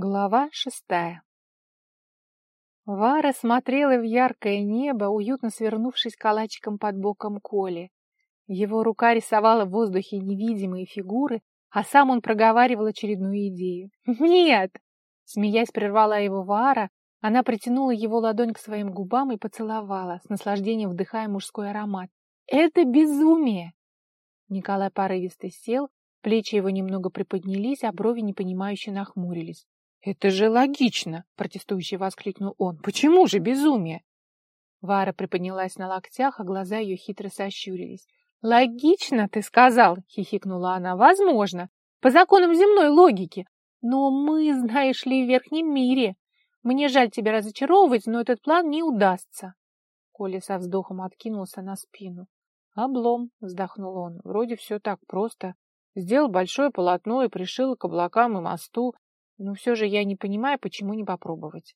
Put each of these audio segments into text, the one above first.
Глава шестая Вара смотрела в яркое небо, уютно свернувшись калачиком под боком Коли. Его рука рисовала в воздухе невидимые фигуры, а сам он проговаривал очередную идею. «Нет!» Смеясь, прервала его Вара, она притянула его ладонь к своим губам и поцеловала, с наслаждением вдыхая мужской аромат. «Это безумие!» Николай порывисто сел, плечи его немного приподнялись, а брови непонимающе нахмурились. «Это же логично!» — протестующе воскликнул он. «Почему же безумие?» Вара приподнялась на локтях, а глаза ее хитро сощурились. «Логично, ты сказал!» — хихикнула она. «Возможно. По законам земной логики. Но мы, знаешь ли, в верхнем мире. Мне жаль тебя разочаровывать, но этот план не удастся». Коля со вздохом откинулся на спину. «Облом!» — вздохнул он. «Вроде все так просто. Сделал большое полотно и пришил к облакам и мосту, но все же я не понимаю, почему не попробовать.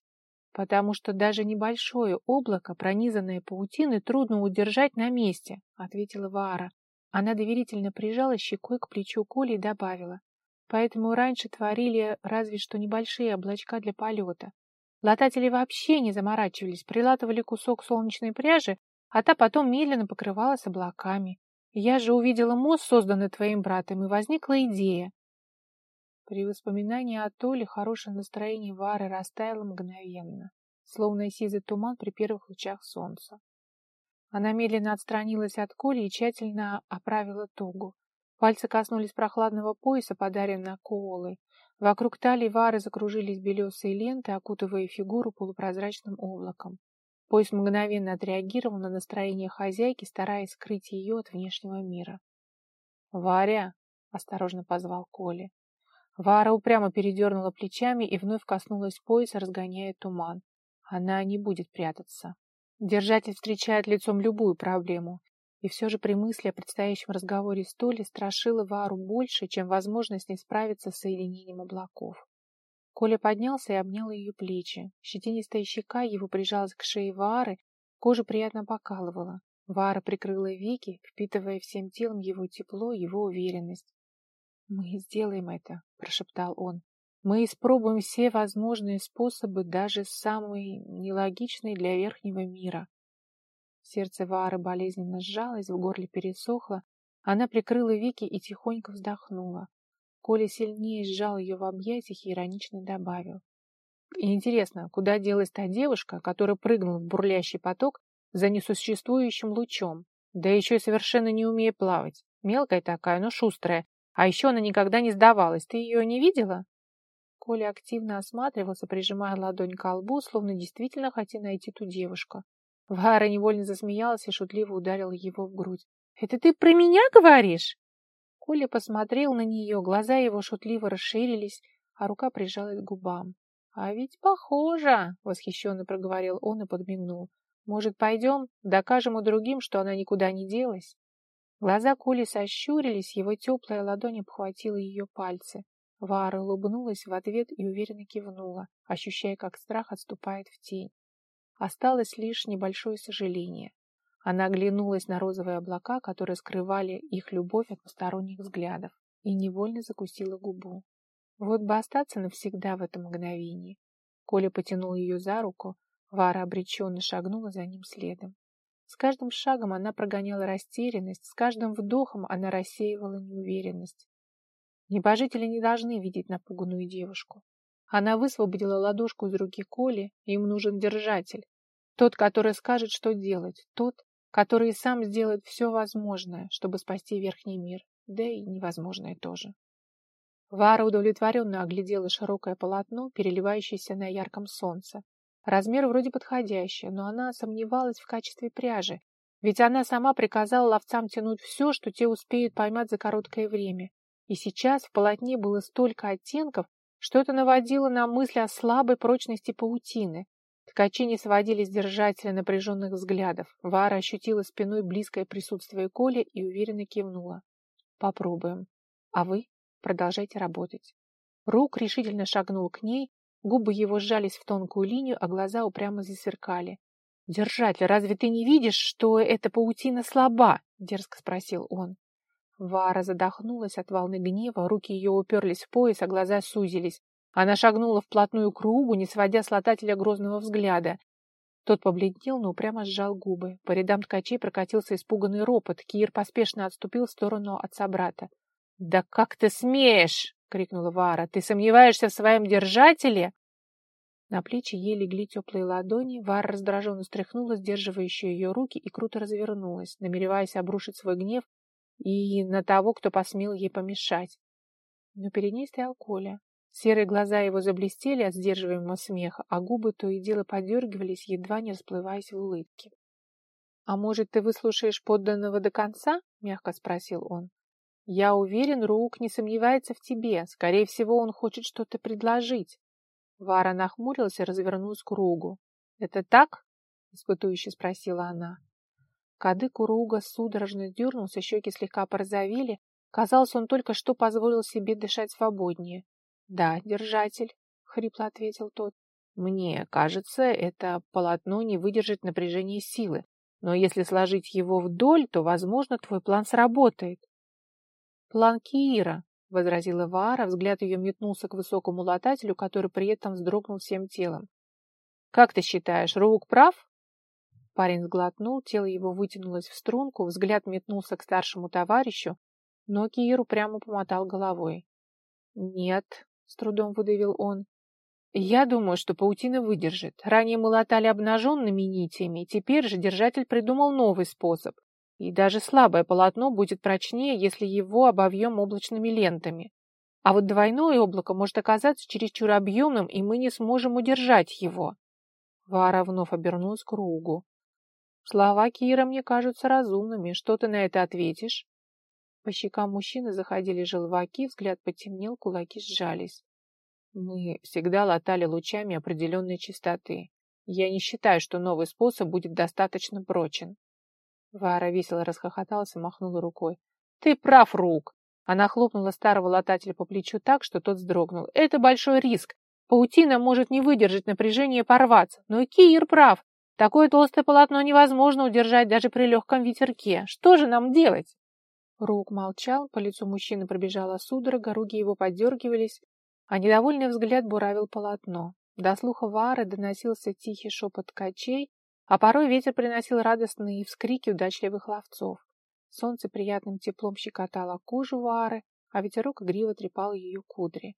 Потому что даже небольшое облако, пронизанное паутиной, трудно удержать на месте, ответила Ваара. Она доверительно прижала щекой к плечу Коли и добавила. Поэтому раньше творили разве что небольшие облачка для полета. Лататели вообще не заморачивались, прилатывали кусок солнечной пряжи, а та потом медленно покрывалась облаками. Я же увидела мост, созданный твоим братом, и возникла идея. При воспоминании о Толе хорошее настроение Вары растаяло мгновенно, словно сизый туман при первых лучах солнца. Она медленно отстранилась от Коли и тщательно оправила тугу. Пальцы коснулись прохладного пояса, подаренного Коолой. Вокруг талии Вары закружились белесые ленты, окутывая фигуру полупрозрачным облаком. Пояс мгновенно отреагировал на настроение хозяйки, стараясь скрыть ее от внешнего мира. «Варя!» — осторожно позвал Коля. Вара упрямо передернула плечами и вновь коснулась пояса, разгоняя туман. Она не будет прятаться. Держатель встречает лицом любую проблему. И все же при мысли о предстоящем разговоре с Толей страшила Вару больше, чем возможность не справиться с соединением облаков. Коля поднялся и обнял ее плечи. Щетинистая щека его прижалась к шее Вары, кожа приятно покалывала. Вара прикрыла веки, впитывая всем телом его тепло, его уверенность. «Мы сделаем это», — прошептал он. «Мы испробуем все возможные способы, даже самые нелогичные для верхнего мира». Сердце Вары болезненно сжалось, в горле пересохло. Она прикрыла веки и тихонько вздохнула. Коля сильнее сжал ее в объятиях и иронично добавил. «Интересно, куда делась та девушка, которая прыгнула в бурлящий поток за несуществующим лучом, да еще и совершенно не умея плавать? Мелкая такая, но шустрая, а еще она никогда не сдавалась. Ты ее не видела?» Коля активно осматривался, прижимая ладонь к лбу, словно действительно хотел найти ту девушку. Вара невольно засмеялась и шутливо ударила его в грудь. «Это ты про меня говоришь?» Коля посмотрел на нее, глаза его шутливо расширились, а рука прижалась к губам. «А ведь похоже!» — восхищенно проговорил он и подмигнул. «Может, пойдем? Докажем и другим, что она никуда не делась?» Глаза Коли сощурились, его теплая ладонь обхватила ее пальцы. Вара улыбнулась в ответ и уверенно кивнула, ощущая, как страх отступает в тень. Осталось лишь небольшое сожаление. Она оглянулась на розовые облака, которые скрывали их любовь от посторонних взглядов, и невольно закусила губу. Вот бы остаться навсегда в этом мгновении. Коля потянул ее за руку, Вара обреченно шагнула за ним следом. С каждым шагом она прогоняла растерянность, с каждым вдохом она рассеивала неуверенность. Небожители не должны видеть напуганную девушку. Она высвободила ладошку из руки Коли, им нужен держатель. Тот, который скажет, что делать. Тот, который сам сделает все возможное, чтобы спасти верхний мир, да и невозможное тоже. Вара удовлетворенно оглядела широкое полотно, переливающееся на ярком солнце. Размер вроде подходящий, но она сомневалась в качестве пряжи, ведь она сама приказала ловцам тянуть все, что те успеют поймать за короткое время. И сейчас в полотне было столько оттенков, что это наводило на мысли о слабой прочности паутины. Ткачи не сводили с напряженных взглядов. Вара ощутила спиной близкое присутствие Коли и уверенно кивнула. «Попробуем. А вы продолжайте работать». Рук решительно шагнул к ней, Губы его сжались в тонкую линию, а глаза упрямо засверкали. «Держатель, разве ты не видишь, что эта паутина слаба?» — дерзко спросил он. Вара задохнулась от волны гнева, руки ее уперлись в пояс, а глаза сузились. Она шагнула вплотную к кругу, не сводя с латателя грозного взгляда. Тот побледнел, но упрямо сжал губы. По рядам ткачей прокатился испуганный ропот. Кир поспешно отступил в сторону от собрата. «Да как ты смеешь!» — крикнула Вара. «Ты сомневаешься в своем держателе?» На плечи ей легли теплые ладони. Вара раздраженно стряхнула сдерживающие ее руки и круто развернулась, намереваясь обрушить свой гнев и на того, кто посмел ей помешать. Но перед ней стоял Коля. Серые глаза его заблестели от сдерживаемого смеха, а губы то и дело подергивались, едва не расплываясь в улыбке. — А может, ты выслушаешь подданного до конца? — мягко спросил он. — Я уверен, Рук не сомневается в тебе. Скорее всего, он хочет что-то предложить. Вара нахмурилась и развернулась к Ругу. — Это так? — испытующе спросила она. Кадык у Руга судорожно дернулся, щеки слегка порозовели. Казалось, он только что позволил себе дышать свободнее. «Да, держатель», — хрипло ответил тот. «Мне кажется, это полотно не выдержит напряжения силы, но если сложить его вдоль, то, возможно, твой план сработает». «План Киира», — возразила Ваара, взгляд ее метнулся к высокому латателю, который при этом вздрогнул всем телом. «Как ты считаешь, Рук прав?» Парень сглотнул, тело его вытянулось в струнку, взгляд метнулся к старшему товарищу, но Киир упрямо помотал головой. «Нет», с трудом выдавил он. Я думаю, что паутина выдержит. Ранее мы латали обнаженными нитями, теперь же держатель придумал новый способ. И даже слабое полотно будет прочнее, если его обовьем облачными лентами. А вот двойное облако может оказаться чересчур объемным, и мы не сможем удержать его. Вара вновь обернулась к кругу. Слова Кира мне кажутся разумными. Что ты на это ответишь? По щекам мужчины заходили желваки, взгляд потемнел, кулаки сжались. Мы всегда латали лучами определенной частоты. Я не считаю, что новый способ будет достаточно прочен. Вара весело расхохоталась и махнула рукой. Ты прав, Рук. Она хлопнула старого латателя по плечу так, что тот вздрогнул. Это большой риск. Паутина может не выдержать напряжения и порваться. Но и Киир прав. Такое толстое полотно невозможно удержать даже при легком ветерке. Что же нам делать? Рук молчал, по лицу мужчины пробежала судорога, руки его подергивались, а недовольный взгляд буравил полотно. До слуха Вары доносился тихий шепот ткачей, а порой ветер приносил радостные вскрики удачливых ловцов. Солнце приятным теплом щекотало кожу Вары, а ветерок игриво трепал ее кудри.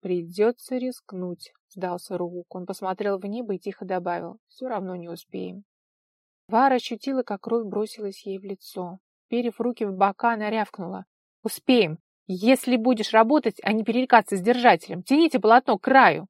«Придется рискнуть», — сдался Рук. Он посмотрел в небо и тихо добавил. «Все равно не успеем». Вара ощутила, как кровь бросилась ей в лицо. Вперев руки в бока, она рявкнула. «Успеем! Если будешь работать, а не перерекаться с держателем, тяните полотно к краю!»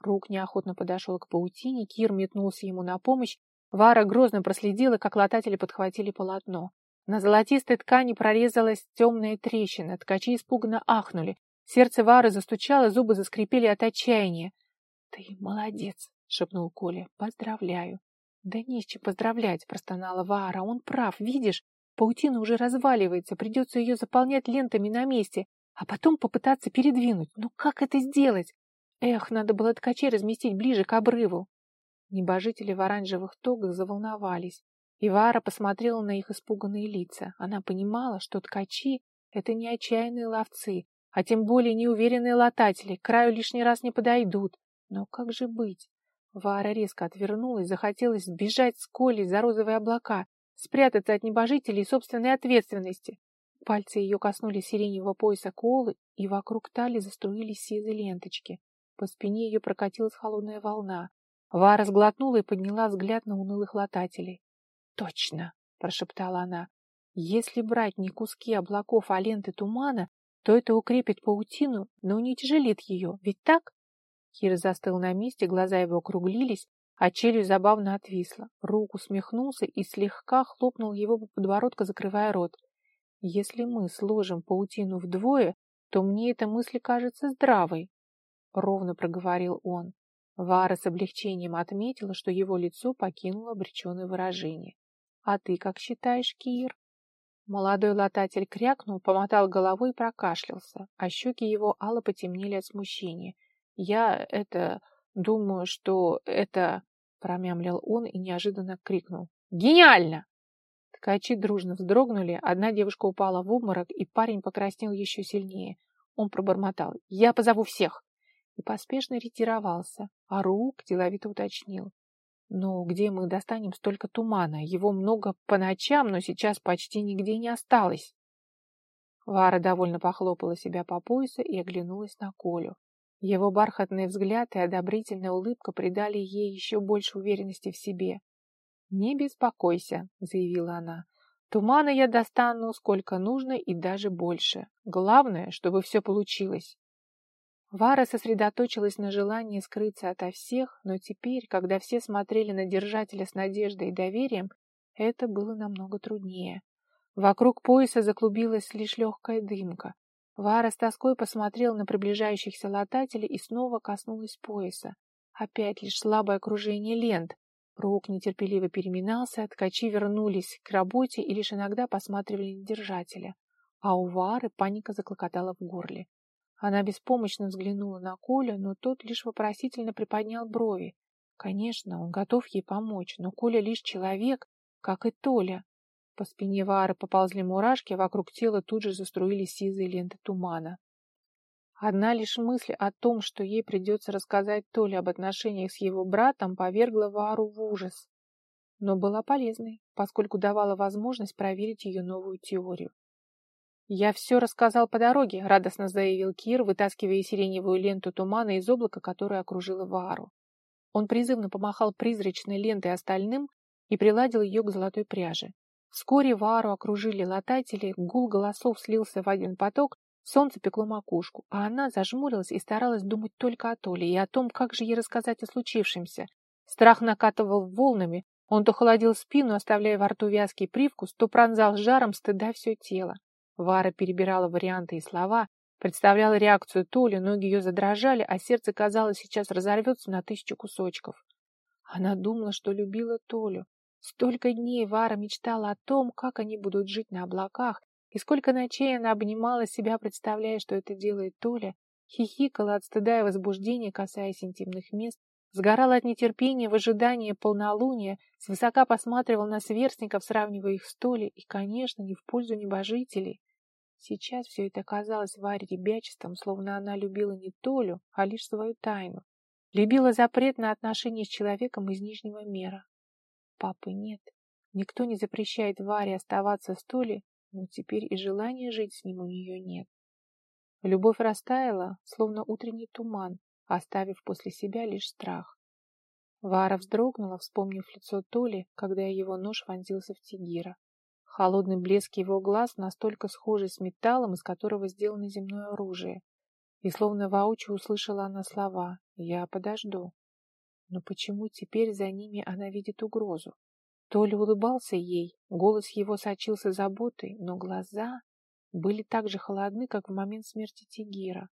Рук неохотно подошел к паутине, Кир метнулся ему на помощь. Вара грозно проследила, как лататели подхватили полотно. На золотистой ткани прорезалась темная трещина, ткачи испуганно ахнули. Сердце Вары застучало, зубы заскрипели от отчаяния. — Ты молодец, — шепнул Коля. — Поздравляю. — Да не с чем поздравлять, — простонала Вара. — Он прав, видишь? Паутина уже разваливается, придется ее заполнять лентами на месте, а потом попытаться передвинуть. Ну как это сделать? Эх, надо было ткачей разместить ближе к обрыву. Небожители в оранжевых тогах заволновались. И Вара посмотрела на их испуганные лица. Она понимала, что ткачи — это не отчаянные ловцы, а тем более неуверенные лататели, к краю лишний раз не подойдут. Но как же быть? Вара резко отвернулась, захотелось сбежать с Колей за розовые облака, спрятаться от небожителей и собственной ответственности. Пальцы ее коснулись сиреневого пояса колы, и вокруг тали заструились сизые ленточки. По спине ее прокатилась холодная волна. Вара сглотнула и подняла взгляд на унылых латателей. «Точно!» — прошептала она. «Если брать не куски облаков, а ленты тумана, то это укрепит паутину, но тяжелит ее. Ведь так?» Кир застыл на месте, глаза его округлились, а челюсть забавно отвисла. Рук усмехнулся и слегка хлопнул его по подбородку, закрывая рот. «Если мы сложим паутину вдвое, то мне эта мысль кажется здравой», — ровно проговорил он. Вара с облегчением отметила, что его лицо покинуло обреченное выражение. «А ты как считаешь, Кир?» Молодой лататель крякнул, помотал головой и прокашлялся, а щеки его ало потемнели от смущения. «Я, это, Думаю, что это... Промямлил он и неожиданно крикнул. «Гениально!» Ткачи дружно вздрогнули, одна девушка упала в обморок, и парень покраснел еще сильнее. Он пробормотал. «Я позову всех!» И поспешно ретировался, а Рук деловито уточнил. «Но где мы достанем столько тумана? Его много по ночам, но сейчас почти нигде не осталось». Вара довольно похлопала себя по поясу и оглянулась на Колю. Его бархатный взгляд и одобрительная улыбка придали ей еще больше уверенности в себе. «Не беспокойся», — заявила она. «Тумана я достану сколько нужно и даже больше. Главное, чтобы все получилось». Вара сосредоточилась на желании скрыться ото всех, но теперь, когда все смотрели на держателя с надеждой и доверием, это было намного труднее. Вокруг пояса заклубилась лишь легкая дымка. Вара с тоской посмотрела на приближающихся латателей и снова коснулась пояса. Опять лишь слабое окружение лент. Рук нетерпеливо переминался, ткачи вернулись к работе и лишь иногда посматривали на держателя. А у Вары паника заклокотала в горле. Она беспомощно взглянула на Коля, но тот лишь вопросительно приподнял брови. Конечно, он готов ей помочь, но Коля лишь человек, как и Толя. По спине Вары поползли мурашки, а вокруг тела тут же заструились сизые ленты тумана. Одна лишь мысль о том, что ей придется рассказать Толе об отношениях с его братом, повергла Вару в ужас. Но была полезной, поскольку давала возможность проверить ее новую теорию. «Я все рассказал по дороге», — радостно заявил Кир, вытаскивая сиреневую ленту тумана из облака, которое окружило Вару. Он призывно помахал призрачной лентой остальным и приладил ее к золотой пряже. Вскоре Вару окружили лататели, гул голосов слился в один поток, солнце пекло макушку, а она зажмурилась и старалась думать только о Толе и о том, как же ей рассказать о случившемся. Страх накатывал волнами, он то холодил спину, оставляя во рту вязкий привкус, то пронзал жаром стыда все тело. Вара перебирала варианты и слова, представляла реакцию Толи, ноги ее задрожали, а сердце, казалось, сейчас разорвется на тысячу кусочков. Она думала, что любила Толю. Столько дней Вара мечтала о том, как они будут жить на облаках, и сколько ночей она обнимала себя, представляя, что это делает Толя, хихикала от стыда и возбуждения, касаясь интимных мест, сгорала от нетерпения в ожидании полнолуния, свысока посматривал на сверстников, сравнивая их с Толей, и, конечно, не в пользу небожителей. Сейчас все это казалось Варе ребячеством, словно она любила не Толю, а лишь свою тайну. Любила запрет на отношения с человеком из Нижнего мира. Папы нет. Никто не запрещает Варе оставаться с Толей, но теперь и желания жить с ним у нее нет. Любовь растаяла, словно утренний туман, оставив после себя лишь страх. Вара вздрогнула, вспомнив лицо Толи, когда его нож вонзился в Тигира. Холодный блеск его глаз настолько схожий с металлом, из которого сделано земное оружие. И словно воочию услышала она слова «Я подожду». Но почему теперь за ними она видит угрозу? Толя улыбался ей, голос его сочился заботой, но глаза были так же холодны, как в момент смерти Тигира.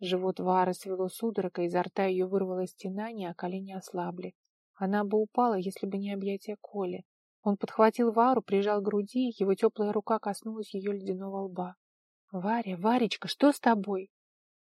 Живот Вары свело судорога, изо рта ее вырвалось стенание, а колени ослабли. Она бы упала, если бы не объятия Коли. Он подхватил Вару, прижал к груди, его теплая рука коснулась ее ледяного лба. «Варя, Варечка, что с тобой?»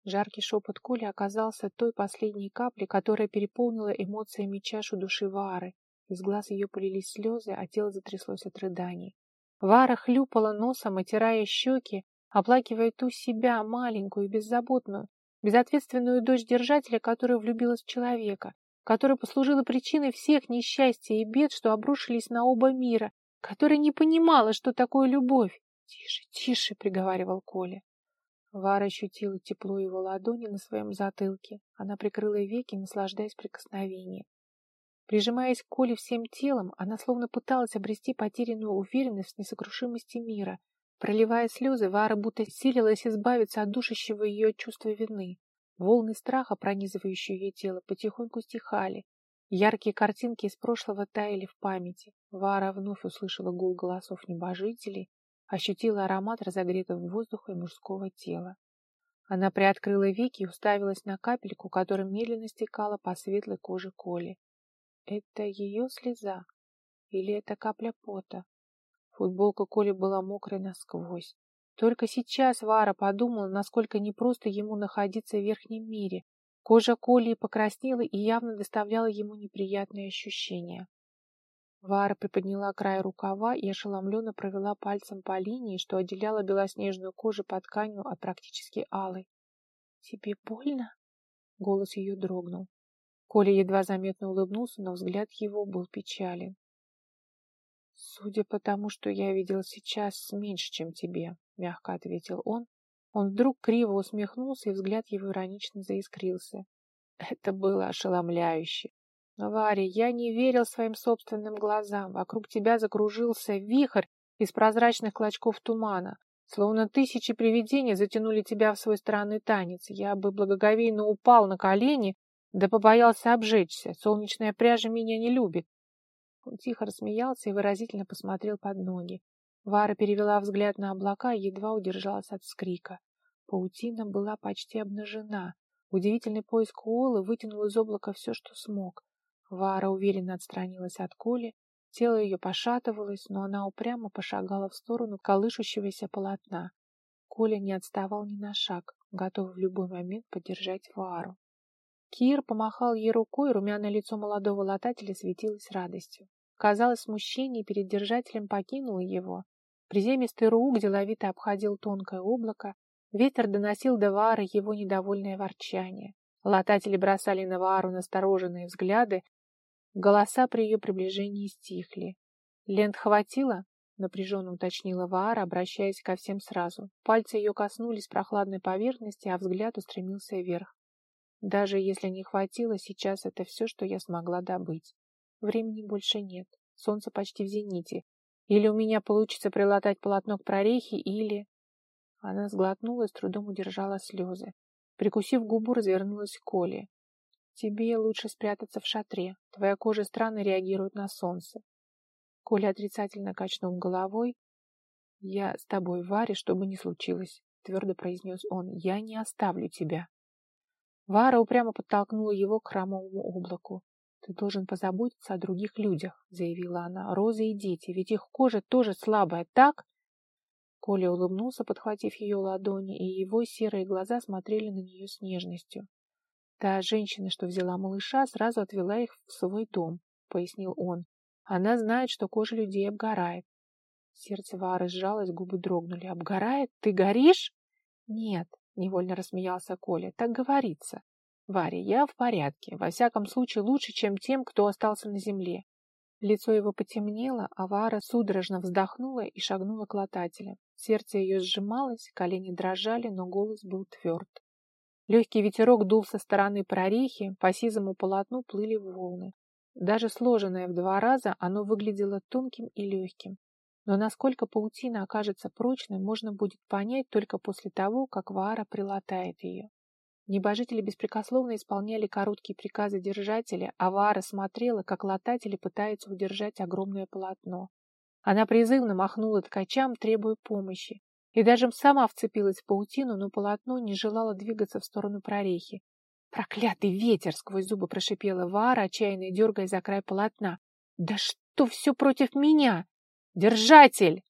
Жаркий шепот Коли оказался той последней каплей, которая переполнила эмоциями чашу души Вары. Из глаз ее полились слезы, а тело затряслось от рыданий. Вара хлюпала носом, отирая щеки, оплакивая ту себя, маленькую, беззаботную, безответственную дочь держателя, которая влюбилась в человека, которая послужила причиной всех несчастий и бед, что обрушились на оба мира, которая не понимала, что такое любовь. «Тише, тише!» — приговаривал Коля. Вара ощутила тепло его ладони на своем затылке. Она прикрыла веки, наслаждаясь прикосновением. Прижимаясь к Коле всем телом, она словно пыталась обрести потерянную уверенность в несокрушимости мира. Проливая слезы, Вара будто силилась избавиться от душащего ее чувства вины. Волны страха, пронизывающие ее тело, потихоньку стихали. Яркие картинки из прошлого таяли в памяти. Вара вновь услышала гул голосов небожителей, ощутила аромат разогретого воздуха и мужского тела. Она приоткрыла веки и уставилась на капельку, которая медленно стекала по светлой коже Коли. Это ее слеза? Или это капля пота? Футболка Коли была мокрой насквозь. Только сейчас Вара подумала, насколько непросто ему находиться в верхнем мире. Кожа Коли покраснела и явно доставляла ему неприятные ощущения. Вара приподняла край рукава и ошеломленно провела пальцем по линии, что отделяла белоснежную кожу под тканью от практически алой. — Тебе больно? Голос ее дрогнул. Коля едва заметно улыбнулся, но взгляд его был печален. «Судя по тому, что я видел сейчас, меньше, чем тебе», — мягко ответил он. Он вдруг криво усмехнулся, и взгляд его иронично заискрился. Это было ошеломляюще. Варя, я не верил своим собственным глазам. Вокруг тебя закружился вихрь из прозрачных клочков тумана. Словно тысячи привидений затянули тебя в свой странный танец. Я бы благоговейно упал на колени, да побоялся обжечься. Солнечная пряжа меня не любит. Он тихо рассмеялся и выразительно посмотрел под ноги. Вара перевела взгляд на облака и едва удержалась от вскрика. Паутина была почти обнажена. Удивительный поиск Уолла вытянул из облака все, что смог. Вара уверенно отстранилась от Коли, тело ее пошатывалось, но она упрямо пошагала в сторону колышущегося полотна. Коля не отставал ни на шаг, готовый в любой момент поддержать Вару. Кир помахал ей рукой, румяное лицо молодого латателя светилось радостью. Казалось, смущение перед держателем покинуло его. Приземистый рук деловито обходил тонкое облако, ветер доносил до Вары его недовольное ворчание. Лататели бросали на Вару настороженные взгляды, Голоса при ее приближении стихли. «Лент хватило?» — напряженно уточнила Ваара, обращаясь ко всем сразу. Пальцы ее коснулись прохладной поверхности, а взгляд устремился вверх. «Даже если не хватило, сейчас это все, что я смогла добыть. Времени больше нет. Солнце почти в зените. Или у меня получится прилатать полотно к прорехе, или...» Она сглотнула и с трудом удержала слезы. Прикусив губу, развернулась к Коле. Тебе лучше спрятаться в шатре. Твоя кожа странно реагирует на солнце. Коля отрицательно качнул головой. Я с тобой, Варя, что бы ни случилось, твердо произнес он. Я не оставлю тебя. Вара упрямо подтолкнула его к храмовому облаку. «Ты должен позаботиться о других людях», — заявила она. «Розы и дети, ведь их кожа тоже слабая, так?» Коля улыбнулся, подхватив ее ладони, и его серые глаза смотрели на нее с нежностью. Та женщина, что взяла малыша, сразу отвела их в свой дом, пояснил он. Она знает, что кожа людей обгорает. Сердце Вары сжалось, губы дрогнули. «Обгорает? Ты горишь?» «Нет», — невольно рассмеялся Коля, — «так говорится. Варя, я в порядке, во всяком случае лучше, чем тем, кто остался на земле». Лицо его потемнело, а Вара судорожно вздохнула и шагнула к латателям. Сердце ее сжималось, колени дрожали, но голос был тверд. Легкий ветерок дул со стороны прорехи, по сизому полотну плыли волны. Даже сложенное в два раза, оно выглядело тонким и легким. Но насколько паутина окажется прочной, можно будет понять только после того, как Ваара прилатает ее. Небожители беспрекословно исполняли короткие приказы держателя, а Ваара смотрела, как лататели пытаются удержать огромное полотно. Она призывно махнула ткачам, требуя помощи и даже сама вцепилась в паутину, но полотно не желало двигаться в сторону прорехи. «Проклятый ветер!» — сквозь зубы прошипела Вара, отчаянно дергая за край полотна. «Да что все против меня? Держатель!»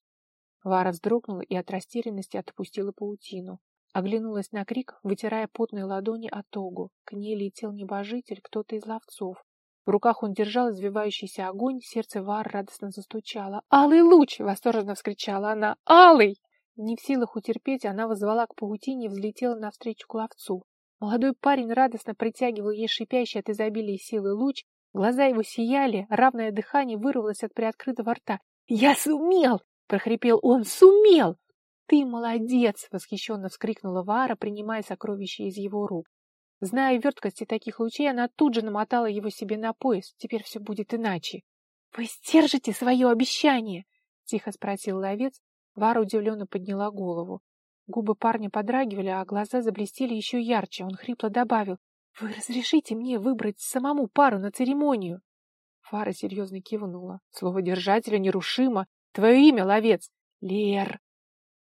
Вара вздрогнула и от растерянности отпустила паутину. Оглянулась на крик, вытирая потные ладони от тогу. К ней летел небожитель, кто-то из ловцов. В руках он держал извивающийся огонь, сердце Вар радостно застучало. «Алый луч!» — восторженно вскричала она. «Алый!» Не в силах утерпеть, она возвала к паутине и взлетела навстречу к ловцу. Молодой парень радостно притягивал ей шипящий от изобилия силы луч, глаза его сияли, равное дыхание вырвалось от приоткрытого рта. «Я сумел!» — прохрипел он. «Сумел!» «Ты молодец!» — восхищенно вскрикнула Вара, принимая сокровище из его рук. Зная верткости таких лучей, она тут же намотала его себе на пояс. Теперь все будет иначе. «Вы сдержите свое обещание?» — тихо спросил ловец, Вара удивленно подняла голову. Губы парня подрагивали, а глаза заблестели еще ярче. Он хрипло добавил, «Вы разрешите мне выбрать самому пару на церемонию?» Фара серьезно кивнула. «Слово держателя нерушимо. Твое имя, ловец!» «Лер!»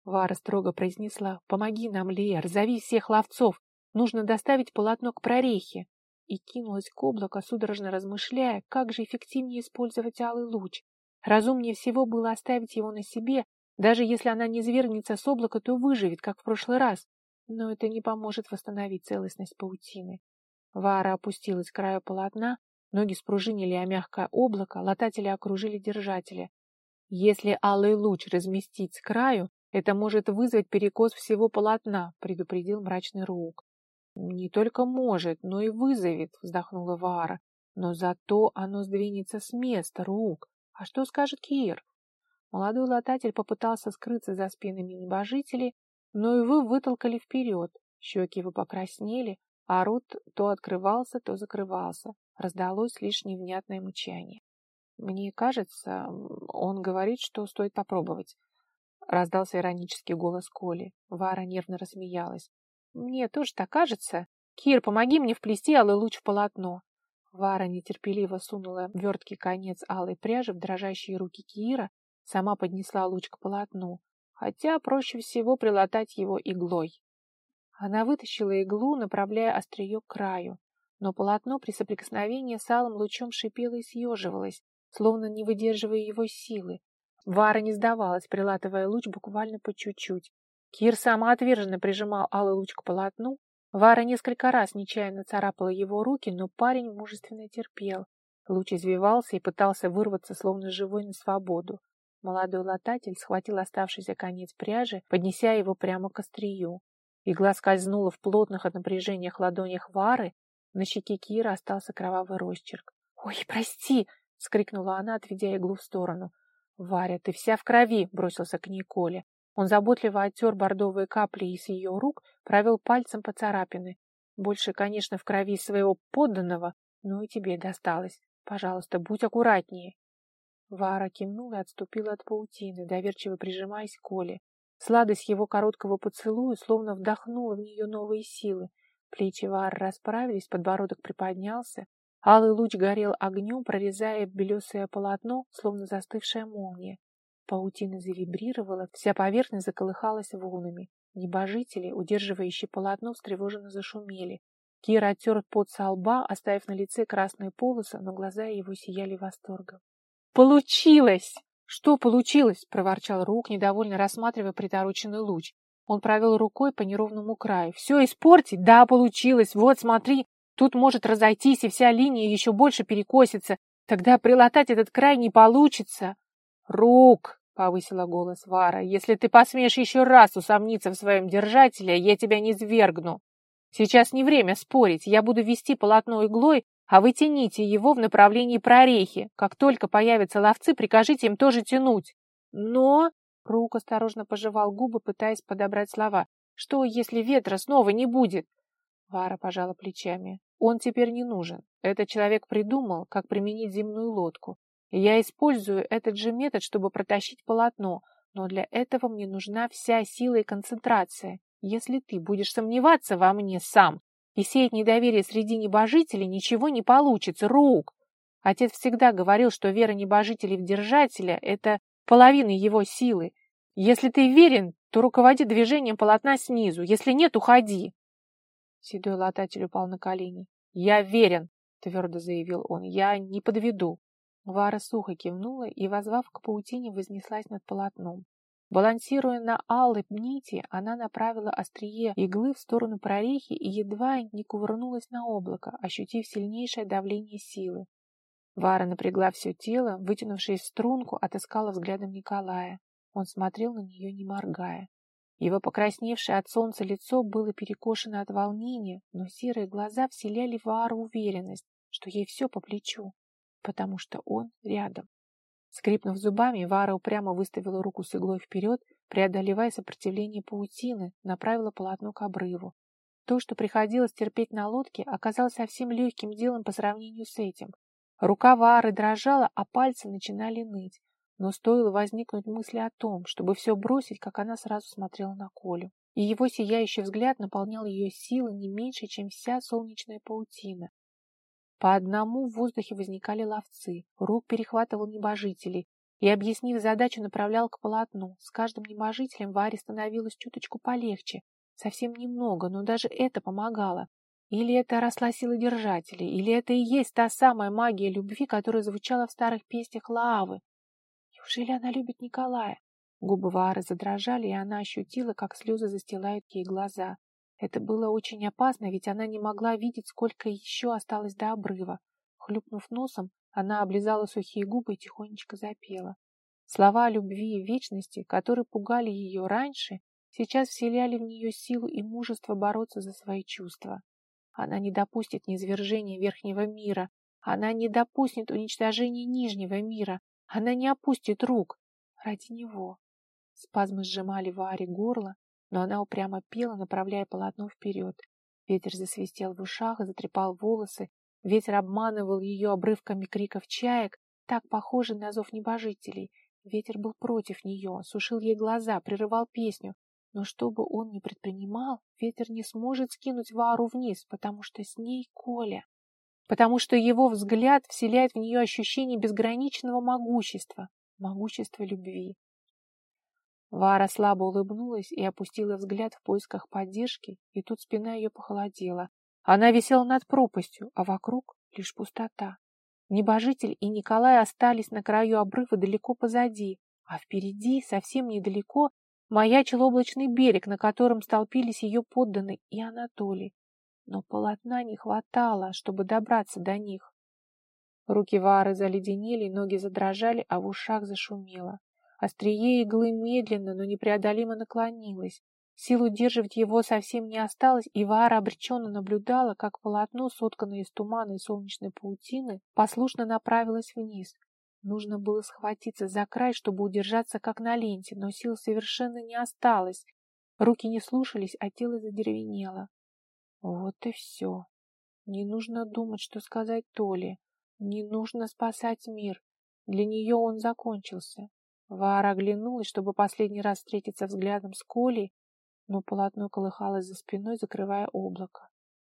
Вара строго произнесла, «Помоги нам, Лер, зови всех ловцов. Нужно доставить полотно к прорехе». И кинулась к облаку, судорожно размышляя, как же эффективнее использовать алый луч. Разумнее всего было оставить его на себе, даже если она не свергнется с облака, то выживет, как в прошлый раз. Но это не поможет восстановить целостность паутины. Вара опустилась к краю полотна, ноги спружинили о мягкое облако, лататели окружили держателя. Если алый луч разместить с краю, это может вызвать перекос всего полотна, предупредил мрачный Рук. Не только может, но и вызовет, вздохнула Вара. Но зато оно сдвинется с места, рук. А что скажет Кир? Молодой лататель попытался скрыться за спинами небожителей, но его вытолкали вперед. Щеки его покраснели, а рот то открывался, то закрывался. Раздалось лишь невнятное мычание. «Мне кажется, он говорит, что стоит попробовать», — раздался иронический голос Коли. Вара нервно рассмеялась. «Мне тоже так кажется. Кир, помоги мне вплести алый луч в полотно». Вара нетерпеливо сунула верткий конец алой пряжи в дрожащие руки Кира, сама поднесла луч к полотну, хотя проще всего прилатать его иглой. Она вытащила иглу, направляя острие к краю, но полотно при соприкосновении с алым лучом шипело и съеживалось, словно не выдерживая его силы. Вара не сдавалась, прилатывая луч буквально по чуть-чуть. Кир самоотверженно прижимал алый луч к полотну. Вара несколько раз нечаянно царапала его руки, но парень мужественно терпел. Луч извивался и пытался вырваться, словно живой на свободу. Молодой лататель схватил оставшийся конец пряжи, поднеся его прямо к острию. Игла скользнула в плотных от напряжениях ладонях Вары, на щеке Кира остался кровавый росчерк. «Ой, прости!» — скрикнула она, отведя иглу в сторону. «Варя, ты вся в крови!» — бросился к ней Коля. Он заботливо оттер бордовые капли из ее рук, провел пальцем по царапины. Больше, конечно, в крови своего подданного, но и тебе досталось. Пожалуйста, будь аккуратнее. Вара кивнула и отступила от паутины, доверчиво прижимаясь к Коле. Сладость его короткого поцелуя словно вдохнула в нее новые силы. Плечи Вары расправились, подбородок приподнялся. Алый луч горел огнем, прорезая белесое полотно, словно застывшая молния. Паутина завибрировала, вся поверхность заколыхалась волнами. Небожители, удерживающие полотно, встревоженно зашумели. Кир оттер пот со лба, оставив на лице красные полосы, но глаза его сияли восторгом. «Получилось!» «Что получилось?» — проворчал Рук, недовольно рассматривая притороченный луч. Он провел рукой по неровному краю. «Все испортить? Да, получилось. Вот, смотри, тут может разойтись, и вся линия еще больше перекосится. Тогда прилатать этот край не получится». «Рук!» — повысила голос Вара. «Если ты посмеешь еще раз усомниться в своем держателе, я тебя не свергну. Сейчас не время спорить. Я буду вести полотно иглой, а вы тяните его в направлении прорехи. Как только появятся ловцы, прикажите им тоже тянуть. Но... Рук осторожно пожевал губы, пытаясь подобрать слова. Что, если ветра снова не будет? Вара пожала плечами. Он теперь не нужен. Этот человек придумал, как применить земную лодку. Я использую этот же метод, чтобы протащить полотно, но для этого мне нужна вся сила и концентрация. Если ты будешь сомневаться во мне сам, и сеять недоверие среди небожителей ничего не получится, рук. Отец всегда говорил, что вера небожителей в держателя – это половина его силы. Если ты верен, то руководи движением полотна снизу, если нет, уходи. Седой лататель упал на колени. «Я верен», — твердо заявил он, — «я не подведу». Вара сухо кивнула и, возвав к паутине, вознеслась над полотном. Балансируя на алой нити, она направила острие иглы в сторону прорехи и едва не кувырнулась на облако, ощутив сильнейшее давление силы. Вара напрягла все тело, вытянувшись в струнку, отыскала взглядом Николая. Он смотрел на нее, не моргая. Его покрасневшее от солнца лицо было перекошено от волнения, но серые глаза вселяли в Вару уверенность, что ей все по плечу, потому что он рядом. Скрипнув зубами, Вара упрямо выставила руку с иглой вперед, преодолевая сопротивление паутины, направила полотно к обрыву. То, что приходилось терпеть на лодке, оказалось совсем легким делом по сравнению с этим. Рука Вары дрожала, а пальцы начинали ныть. Но стоило возникнуть мысли о том, чтобы все бросить, как она сразу смотрела на Колю. И его сияющий взгляд наполнял ее силой не меньше, чем вся солнечная паутина. По одному в воздухе возникали ловцы, рук перехватывал небожителей и, объяснив задачу, направлял к полотну. С каждым небожителем Варе становилось чуточку полегче, совсем немного, но даже это помогало. Или это росла сила держателей, или это и есть та самая магия любви, которая звучала в старых песнях Лаавы. Неужели она любит Николая? Губы Вары задрожали, и она ощутила, как слезы застилают ей глаза. Это было очень опасно, ведь она не могла видеть, сколько еще осталось до обрыва. Хлюпнув носом, она облизала сухие губы и тихонечко запела. Слова о любви и вечности, которые пугали ее раньше, сейчас вселяли в нее силу и мужество бороться за свои чувства. Она не допустит низвержения верхнего мира, она не допустит уничтожения нижнего мира, она не опустит рук ради него. Спазмы сжимали Варе горло, но она упрямо пела, направляя полотно вперед. Ветер засвистел в ушах и затрепал волосы. Ветер обманывал ее обрывками криков чаек, так похожий на зов небожителей. Ветер был против нее, сушил ей глаза, прерывал песню. Но что бы он ни предпринимал, ветер не сможет скинуть Вару вниз, потому что с ней Коля. Потому что его взгляд вселяет в нее ощущение безграничного могущества, могущества любви. Вара слабо улыбнулась и опустила взгляд в поисках поддержки, и тут спина ее похолодела. Она висела над пропастью, а вокруг лишь пустота. Небожитель и Николай остались на краю обрыва далеко позади, а впереди, совсем недалеко, маячил облачный берег, на котором столпились ее подданные и Анатолий. Но полотна не хватало, чтобы добраться до них. Руки Вары заледенели, ноги задрожали, а в ушах зашумело. Острие иглы медленно, но непреодолимо наклонилось. Сил удерживать его совсем не осталось, и Вара обреченно наблюдала, как полотно, сотканное из тумана и солнечной паутины, послушно направилось вниз. Нужно было схватиться за край, чтобы удержаться как на ленте, но сил совершенно не осталось. Руки не слушались, а тело задеревенело. Вот и все. Не нужно думать, что сказать Толе. Не нужно спасать мир. Для нее он закончился. Вара оглянулась, чтобы последний раз встретиться взглядом с Колей, но полотно колыхалось за спиной, закрывая облако.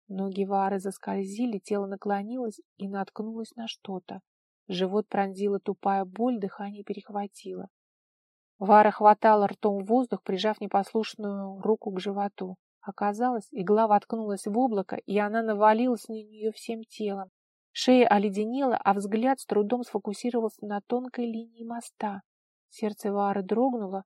Ноги Вары заскользили, тело наклонилось и наткнулось на что-то. Живот пронзила тупая боль, дыхание перехватило. Вара хватала ртом воздух, прижав непослушную руку к животу. Оказалось, игла воткнулась в облако, и она навалилась на нее всем телом. Шея оледенела, а взгляд с трудом сфокусировался на тонкой линии моста. Сердце Вары дрогнуло,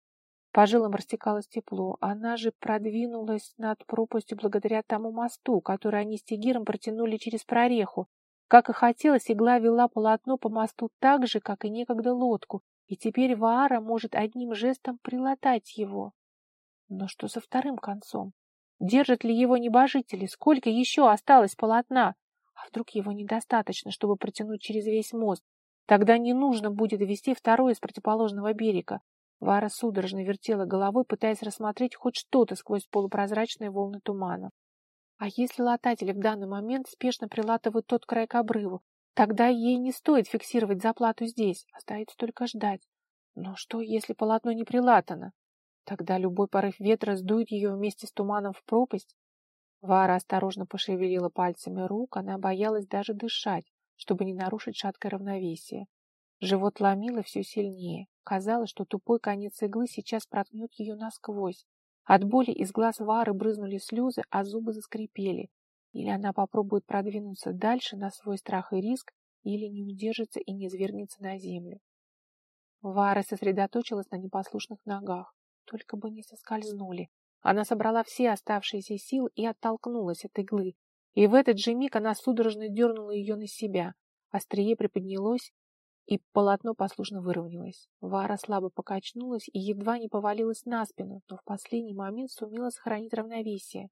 по жилам растекалось тепло. Она же продвинулась над пропастью благодаря тому мосту, который они с Тигиром протянули через прореху. Как и хотелось, игла вела полотно по мосту так же, как и некогда лодку, и теперь Ваара может одним жестом прилатать его. Но что со вторым концом? Держат ли его небожители? Сколько еще осталось полотна? А вдруг его недостаточно, чтобы протянуть через весь мост? Тогда не нужно будет вести второй из противоположного берега. Вара судорожно вертела головой, пытаясь рассмотреть хоть что-то сквозь полупрозрачные волны тумана. А если лататели в данный момент спешно прилатывают тот край к обрыву, тогда ей не стоит фиксировать заплату здесь, остается только ждать. Но что, если полотно не прилатано? Тогда любой порыв ветра сдует ее вместе с туманом в пропасть. Вара осторожно пошевелила пальцами рук, она боялась даже дышать, чтобы не нарушить шаткое равновесие. Живот ломило все сильнее. Казалось, что тупой конец иглы сейчас проткнет ее насквозь. От боли из глаз Вары брызнули слезы, а зубы заскрипели. Или она попробует продвинуться дальше на свой страх и риск, или не удержится и не свергнется на землю. Вара сосредоточилась на непослушных ногах. Только бы не соскользнули. Она собрала все оставшиеся силы и оттолкнулась от иглы. И в этот же миг она судорожно дернула ее на себя. Острие приподнялось, и полотно послушно выровнялось. Вара слабо покачнулась и едва не повалилась на спину, но в последний момент сумела сохранить равновесие.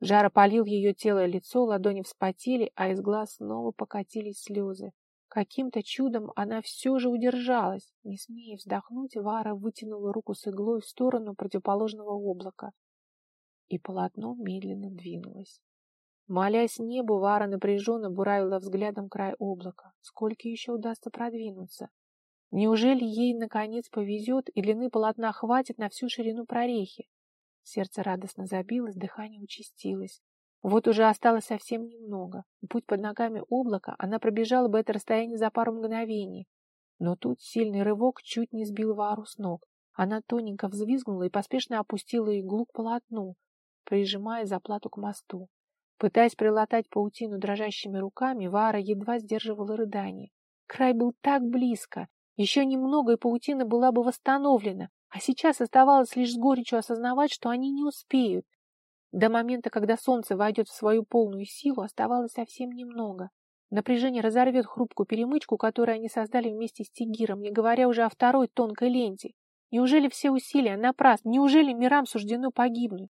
Жара опалил ее тело и лицо, ладони вспотели, а из глаз снова покатились слезы. Каким-то чудом она все же удержалась. Не смея вздохнуть, Вара вытянула руку с иглой в сторону противоположного облака, и полотно медленно двинулось. Молясь небу, Вара напряженно буравила взглядом край облака. Сколько еще удастся продвинуться? Неужели ей, наконец, повезет, и длины полотна хватит на всю ширину прорехи? Сердце радостно забилось, дыхание участилось. Вот уже осталось совсем немного. Путь под ногами облака, она пробежала бы это расстояние за пару мгновений. Но тут сильный рывок чуть не сбил Вару с ног. Она тоненько взвизгнула и поспешно опустила иглу к полотну, прижимая заплату к мосту. Пытаясь прилатать паутину дрожащими руками, Вара едва сдерживала рыдание. Край был так близко. Еще немного, и паутина была бы восстановлена. А сейчас оставалось лишь с горечью осознавать, что они не успеют. До момента, когда солнце войдет в свою полную силу, оставалось совсем немного. Напряжение разорвет хрупкую перемычку, которую они создали вместе с Тигиром, не говоря уже о второй тонкой ленте. Неужели все усилия напрасны? Неужели мирам суждено погибнуть?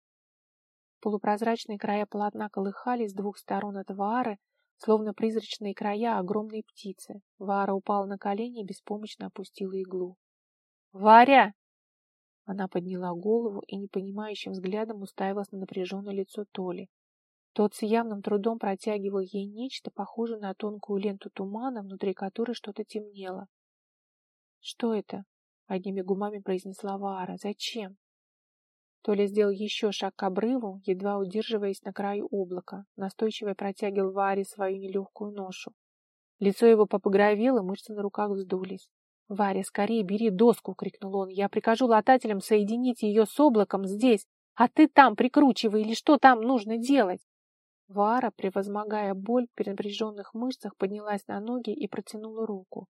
Полупрозрачные края полотна колыхались с двух сторон от Ваары, словно призрачные края огромной птицы. Вара упала на колени и беспомощно опустила иглу. «Варя!» Она подняла голову и непонимающим взглядом уставилась на напряженное лицо Толи. Тот с явным трудом протягивал ей нечто, похожее на тонкую ленту тумана, внутри которой что-то темнело. «Что это?» — одними губами произнесла Вара. «Зачем?» Толя сделал еще шаг к обрыву, едва удерживаясь на краю облака, настойчиво протягивал Варе свою нелегкую ношу. Лицо его попогровело, мышцы на руках вздулись. «Варя, скорее бери доску!» — крикнул он. «Я прикажу латателям соединить ее с облаком здесь, а ты там прикручивай или что там нужно делать!» Вара, превозмогая боль в перенапряженных мышцах, поднялась на ноги и протянула руку.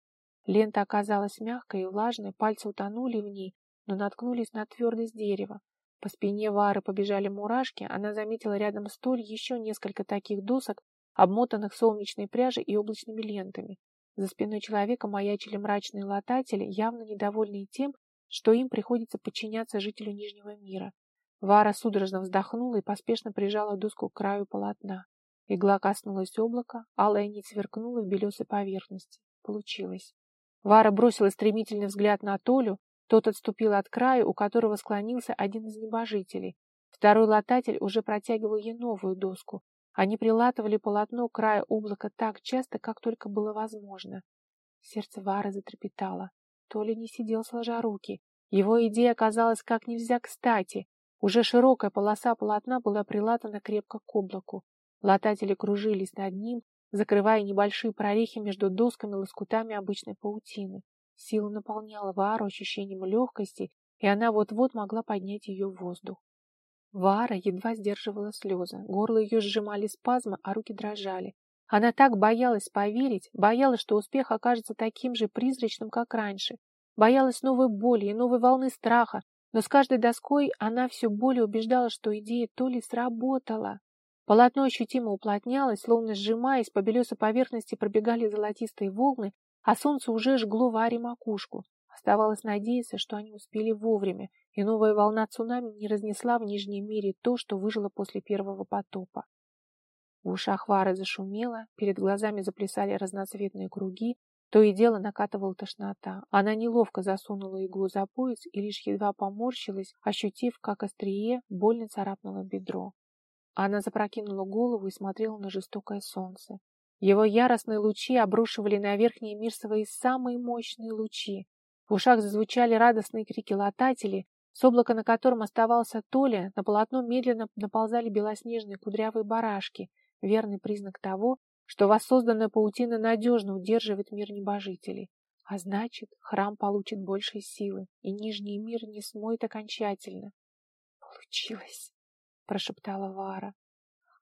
Лента оказалась мягкой и влажной, пальцы утонули в ней, но наткнулись на твердость дерева. По спине Вары побежали мурашки, она заметила рядом столь еще несколько таких досок, обмотанных солнечной пряжей и облачными лентами. За спиной человека маячили мрачные лататели, явно недовольные тем, что им приходится подчиняться жителю Нижнего мира. Вара судорожно вздохнула и поспешно прижала доску к краю полотна. Игла коснулась облака, алая нить сверкнула в белесой поверхности. Получилось. Вара бросила стремительный взгляд на Толю, тот отступил от края, у которого склонился один из небожителей. Второй лататель уже протягивал ей новую доску. Они прилатывали полотно к краю облака так часто, как только было возможно. Сердце Вары затрепетало. Толя не сидел сложа руки. Его идея оказалась как нельзя кстати. Уже широкая полоса полотна была прилатана крепко к облаку. Лататели кружились над ним, закрывая небольшие прорехи между досками лоскутами обычной паутины. Сила наполняла Вару ощущением легкости, и она вот-вот могла поднять ее в воздух. Вара едва сдерживала слезы, горло ее сжимали спазмы, а руки дрожали. Она так боялась поверить, боялась, что успех окажется таким же призрачным, как раньше. Боялась новой боли и новой волны страха, но с каждой доской она все более убеждалась, что идея то ли сработала. Полотно ощутимо уплотнялось, словно сжимаясь, по белесой поверхности пробегали золотистые волны, а солнце уже жгло Варе макушку. Оставалось надеяться, что они успели вовремя, и новая волна цунами не разнесла в Нижнем мире то, что выжило после первого потопа. В ушах Вары зашумело, перед глазами заплясали разноцветные круги, то и дело накатывала тошнота. Она неловко засунула иглу за пояс и лишь едва поморщилась, ощутив, как острие больно царапнуло бедро. Она запрокинула голову и смотрела на жестокое солнце. Его яростные лучи обрушивали на верхний мир свои самые мощные лучи. В ушах зазвучали радостные крики латателей, с облака, на котором оставался Толя, на полотно медленно наползали белоснежные кудрявые барашки, верный признак того, что воссозданная паутина надежно удерживает мир небожителей. А значит, храм получит больше силы, и Нижний мир не смоет окончательно. «Получилось!» — прошептала Вара.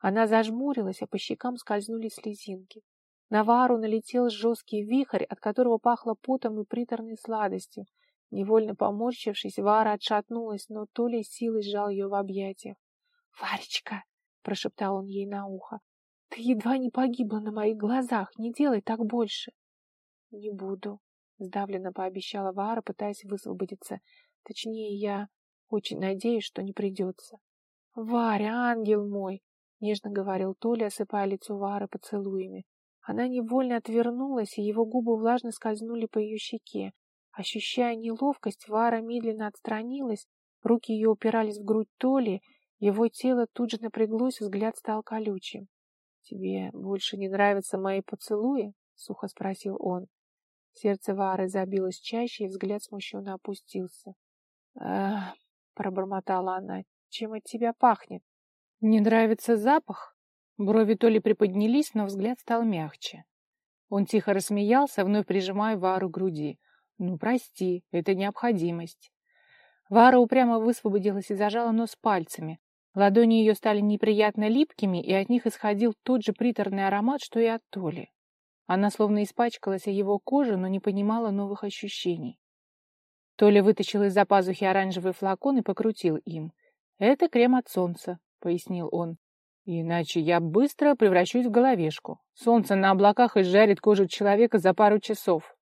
Она зажмурилась, а по щекам скользнули слезинки. На Вару налетел жесткий вихрь, от которого пахло потом и приторной сладостью. Невольно поморщившись, Вара отшатнулась, но то ли силой сжал ее в объятиях. «Варечка!» — прошептал он ей на ухо. Ты едва не погибла на моих глазах. Не делай так больше. Не буду, сдавленно пообещала Вара, пытаясь высвободиться. Точнее, я очень надеюсь, что не придется. Варя, ангел мой, нежно говорил Толя, осыпая лицо Вары поцелуями. Она невольно отвернулась, и его губы влажно скользнули по ее щеке. Ощущая неловкость, Вара медленно отстранилась, руки ее упирались в грудь Толи, его тело тут же напряглось, взгляд стал колючим. «Тебе больше не нравятся мои поцелуи?» — сухо спросил он. Сердце Вары забилось чаще, и взгляд смущенно опустился. «Ах!» — пробормотала она. «Чем от тебя пахнет?» «Не нравится запах?» Брови то ли приподнялись, но взгляд стал мягче. Он тихо рассмеялся, вновь прижимая Вару к груди. «Ну, прости, это необходимость». Вара упрямо высвободилась и зажала нос пальцами. Ладони ее стали неприятно липкими, и от них исходил тот же приторный аромат, что и от Толи. Она словно испачкалась о его коже, но не понимала новых ощущений. Толя вытащил из-за пазухи оранжевый флакон и покрутил им. «Это крем от солнца», — пояснил он. «Иначе я быстро превращусь в головешку. Солнце на облаках изжарит кожу человека за пару часов».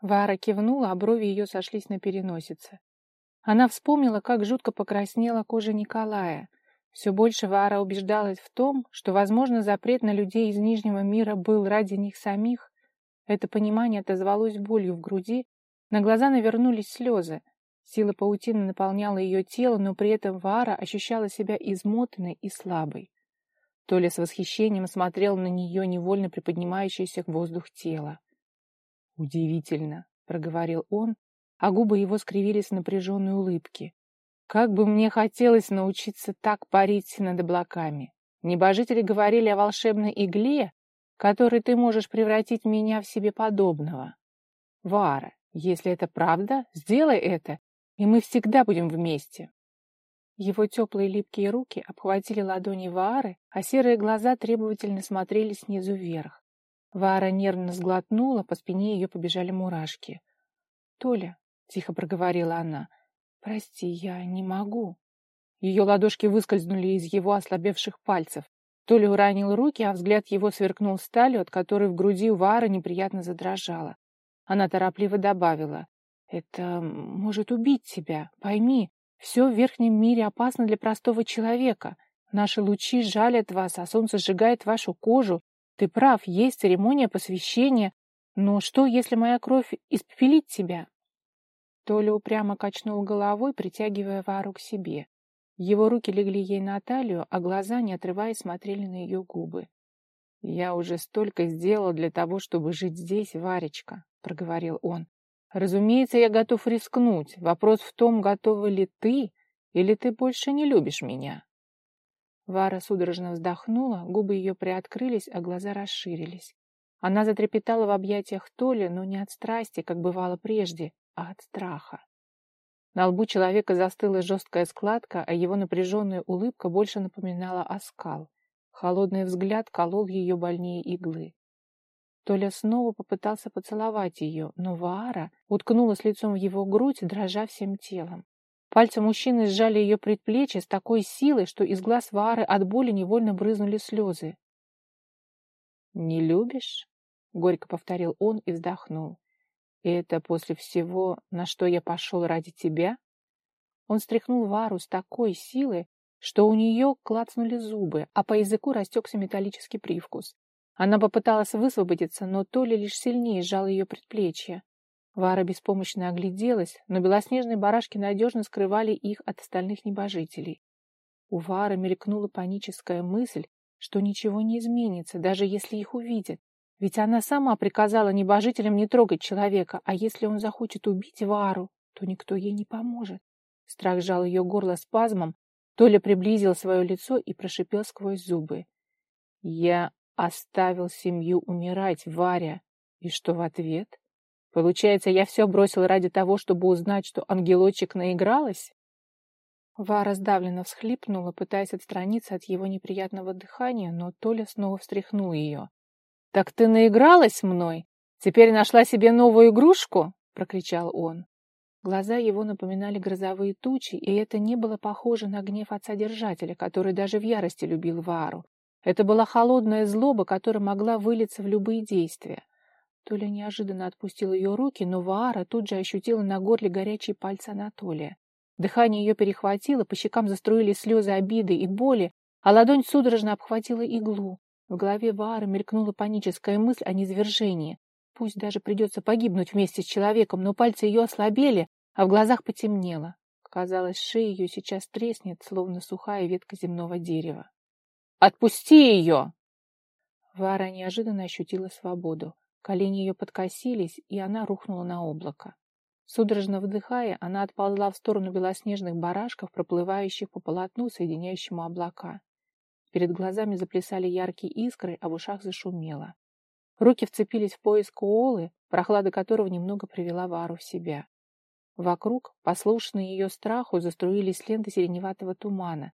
Вара кивнула, а брови ее сошлись на переносице. Она вспомнила, как жутко покраснела кожа Николая. Все больше Вара убеждалась в том, что, возможно, запрет на людей из Нижнего мира был ради них самих. Это понимание отозвалось болью в груди, на глаза навернулись слезы. Сила паутины наполняла ее тело, но при этом Вара ощущала себя измотанной и слабой. Толя с восхищением смотрел на нее невольно приподнимающееся в воздух тело. «Удивительно», — проговорил он, а губы его скривились в напряженной улыбке. «Как бы мне хотелось научиться так парить над облаками! Небожители говорили о волшебной игле, которой ты можешь превратить меня в себе подобного. Вара, если это правда, сделай это, и мы всегда будем вместе». Его теплые липкие руки обхватили ладони Ваары, а серые глаза требовательно смотрели снизу вверх. Ваара нервно сглотнула, по спине ее побежали мурашки. «Толя», — тихо проговорила она, — «прости, я не могу». Ее ладошки выскользнули из его ослабевших пальцев. Толя уронил руки, а взгляд его сверкнул сталью, от которой в груди у Ваары неприятно задрожала. Она торопливо добавила, «Это может убить тебя, пойми, все в верхнем мире опасно для простого человека. Наши лучи жалят вас, а солнце сжигает вашу кожу. Ты прав, есть церемония посвящения. Но что, если моя кровь испепелит тебя?» Толя упрямо качнул головой, притягивая Вару к себе. Его руки легли ей на талию, а глаза, не отрываясь, смотрели на ее губы. «Я уже столько сделал для того, чтобы жить здесь, Варечка», — проговорил он. Разумеется, я готов рискнуть. Вопрос в том, готова ли ты, или ты больше не любишь меня. Вара судорожно вздохнула, губы ее приоткрылись, а глаза расширились. Она затрепетала в объятиях Толи, но не от страсти, как бывало прежде, а от страха. На лбу человека застыла жесткая складка, а его напряженная улыбка больше напоминала оскал. Холодный взгляд колол ее больнее иглы. Толя снова попытался поцеловать ее, но Ваара уткнулась лицом в его грудь, дрожа всем телом. Пальцы мужчины сжали ее предплечье с такой силой, что из глаз Ваары от боли невольно брызнули слезы. «Не любишь?» — горько повторил он и вздохнул. «И это после всего, на что я пошел ради тебя?» Он стряхнул Вару с такой силой, что у нее клацнули зубы, а по языку растекся металлический привкус. Она попыталась высвободиться, но Толя лишь сильнее сжал ее предплечье. Вара беспомощно огляделась, но белоснежные барашки надежно скрывали их от остальных небожителей. У Вары мелькнула паническая мысль, что ничего не изменится, даже если их увидят. Ведь она сама приказала небожителям не трогать человека, а если он захочет убить Вару, то никто ей не поможет. Страх сжал ее горло спазмом, Толя приблизил свое лицо и прошипел сквозь зубы. «Я Оставил семью умирать, Варя. И что в ответ? Получается, я все бросил ради того, чтобы узнать, что ангелочек наигралась? Вара сдавленно всхлипнула, пытаясь отстраниться от его неприятного дыхания, но Толя снова встряхнул ее. «Так ты наигралась мной? Теперь нашла себе новую игрушку?» — прокричал он. Глаза его напоминали грозовые тучи, и это не было похоже на гнев отца-держателя, который даже в ярости любил Вару. Это была холодная злоба, которая могла вылиться в любые действия. Толя неожиданно отпустил ее руки, но Ваара тут же ощутила на горле горячие пальцы Анатолия. Дыхание ее перехватило, по щекам заструились слезы обиды и боли, а ладонь судорожно обхватила иглу. В голове Ваары мелькнула паническая мысль о низвержении. Пусть даже придется погибнуть вместе с человеком, но пальцы ее ослабели, а в глазах потемнело. Казалось, шея ее сейчас треснет, словно сухая ветка земного дерева. Отпусти ее!» Вара неожиданно ощутила свободу. Колени ее подкосились, и она рухнула на облако. Судорожно вдыхая, она отползла в сторону белоснежных барашков, проплывающих по полотну, соединяющему облака. Перед глазами заплясали яркие искры, а в ушах зашумело. Руки вцепились в пояс Куолы, прохлада которого немного привела Вару в себя. Вокруг, послушные ее страху, заструились ленты сиреневатого тумана,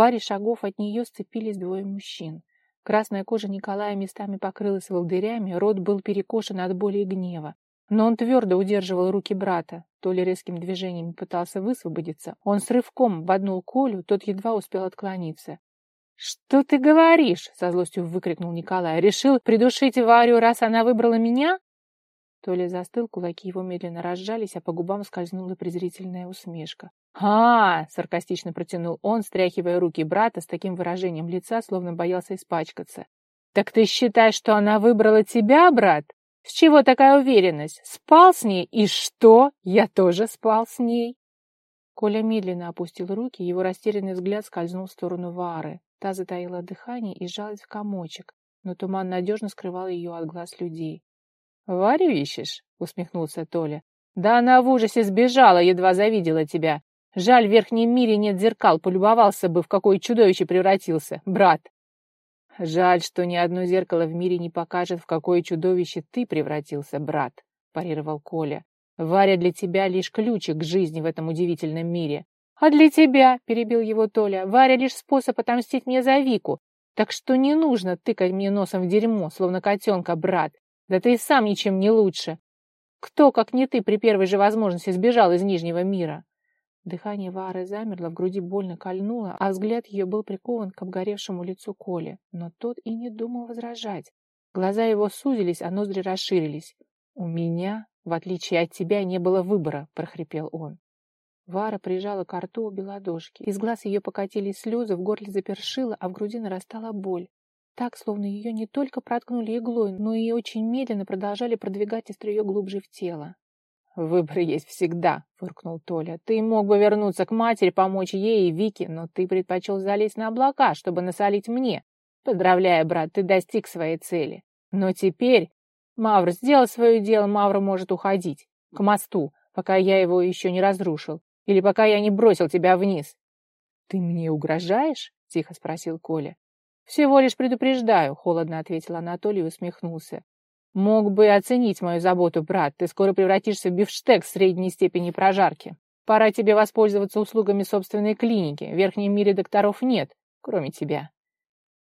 паре шагов от нее сцепились двое мужчин. Красная кожа Николая местами покрылась волдырями, рот был перекошен от боли и гнева. Но он твердо удерживал руки брата. То ли резким движением пытался высвободиться. Он с рывком боднул Колю, тот едва успел отклониться. «Что ты говоришь?» — со злостью выкрикнул Николай. «Решил придушить Варю, раз она выбрала меня?» Толя застыл, кулаки его медленно разжались, а по губам скользнула презрительная усмешка. «А, — саркастично протянул он, стряхивая руки брата с таким выражением лица, словно боялся испачкаться. «Так ты считаешь, что она выбрала тебя, брат? С чего такая уверенность? Спал с ней? И что? Я тоже спал с ней!» Коля медленно опустил руки, его растерянный взгляд скользнул в сторону Вары. Та затаила дыхание и сжалась в комочек, но туман надежно скрывал ее от глаз людей. «Варю ищешь?» — усмехнулся Толя. «Да она в ужасе сбежала, едва завидела тебя. Жаль, в верхнем мире нет зеркал, полюбовался бы, в какое чудовище превратился, брат». «Жаль, что ни одно зеркало в мире не покажет, в какое чудовище ты превратился, брат», — парировал Коля. «Варя для тебя лишь ключик к жизни в этом удивительном мире». «А для тебя», — перебил его Толя, — «Варя лишь способ отомстить мне за Вику. Так что не нужно тыкать мне носом в дерьмо, словно котенка, брат. Да ты и сам ничем не лучше. Кто, как не ты, при первой же возможности сбежал из Нижнего мира? Дыхание Вары замерло, в груди больно кольнуло, а взгляд ее был прикован к обгоревшему лицу Коли. Но тот и не думал возражать. Глаза его сузились, а ноздри расширились. «У меня, в отличие от тебя, не было выбора», — прохрипел он. Вара прижала к рту обе ладошки. Из глаз ее покатились слезы, в горле запершило, а в груди нарастала боль так, словно ее не только проткнули иглой, но и очень медленно продолжали продвигать острие глубже в тело. «Выбор есть всегда», — фыркнул Толя. «Ты мог бы вернуться к матери, помочь ей и Вике, но ты предпочел залезть на облака, чтобы насолить мне. Поздравляю, брат, ты достиг своей цели. Но теперь Мавр сделал свое дело, Мавр может уходить. К мосту, пока я его еще не разрушил. Или пока я не бросил тебя вниз». «Ты мне угрожаешь?» — тихо спросил Коля. «Всего лишь предупреждаю», — холодно ответил Анатолий и усмехнулся. «Мог бы оценить мою заботу, брат. Ты скоро превратишься в бифштег средней степени прожарки. Пора тебе воспользоваться услугами собственной клиники. В верхнем мире докторов нет, кроме тебя».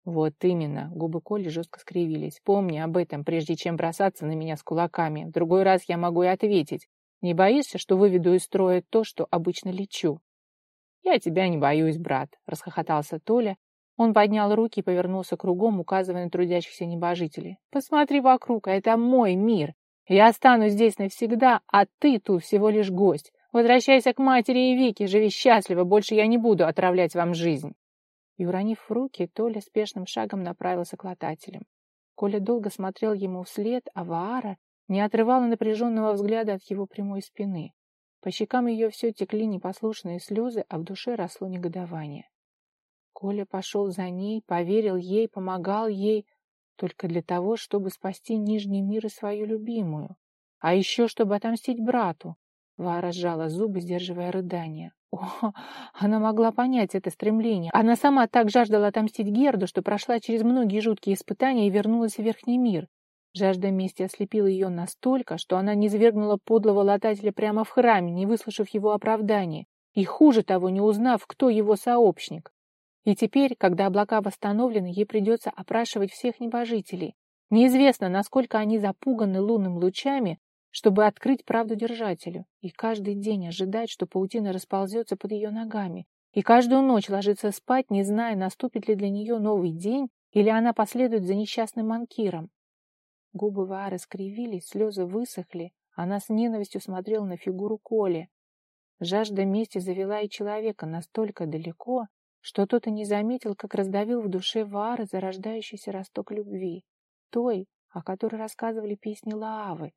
Вот именно, губы Коли жестко скривились. Помни об этом, прежде чем бросаться на меня с кулаками. В другой раз я могу и ответить. Не боишься, что выведу из строя то, что обычно лечу? Я тебя не боюсь, брат, расхохотался Толя он поднял руки и повернулся кругом, указывая на трудящихся небожителей. «Посмотри вокруг, это мой мир. Я останусь здесь навсегда, а ты тут всего лишь гость. Возвращайся к матери и Вике, живи счастливо, больше я не буду отравлять вам жизнь». И, уронив руки, Толя спешным шагом направился к латателям. Коля долго смотрел ему вслед, а Ваара не отрывала напряженного взгляда от его прямой спины. По щекам ее все текли непослушные слезы, а в душе росло негодование. Коля пошел за ней, поверил ей, помогал ей, только для того, чтобы спасти Нижний мир и свою любимую. А еще, чтобы отомстить брату. Вара сжала зубы, сдерживая рыдание. О, она могла понять это стремление. Она сама так жаждала отомстить Герду, что прошла через многие жуткие испытания и вернулась в Верхний мир. Жажда мести ослепила ее настолько, что она не свергнула подлого латателя прямо в храме, не выслушав его оправдания, и, хуже того, не узнав, кто его сообщник. И теперь, когда облака восстановлены, ей придется опрашивать всех небожителей. Неизвестно, насколько они запуганы лунным лучами, чтобы открыть правду держателю, и каждый день ожидать, что паутина расползется под ее ногами, и каждую ночь ложиться спать, не зная, наступит ли для нее новый день, или она последует за несчастным манкиром. Губы Вары скривились, слезы высохли, она с ненавистью смотрела на фигуру Коли. Жажда мести завела и человека настолько далеко, что тот и не заметил, как раздавил в душе Вары зарождающийся росток любви, той, о которой рассказывали песни Лаавы,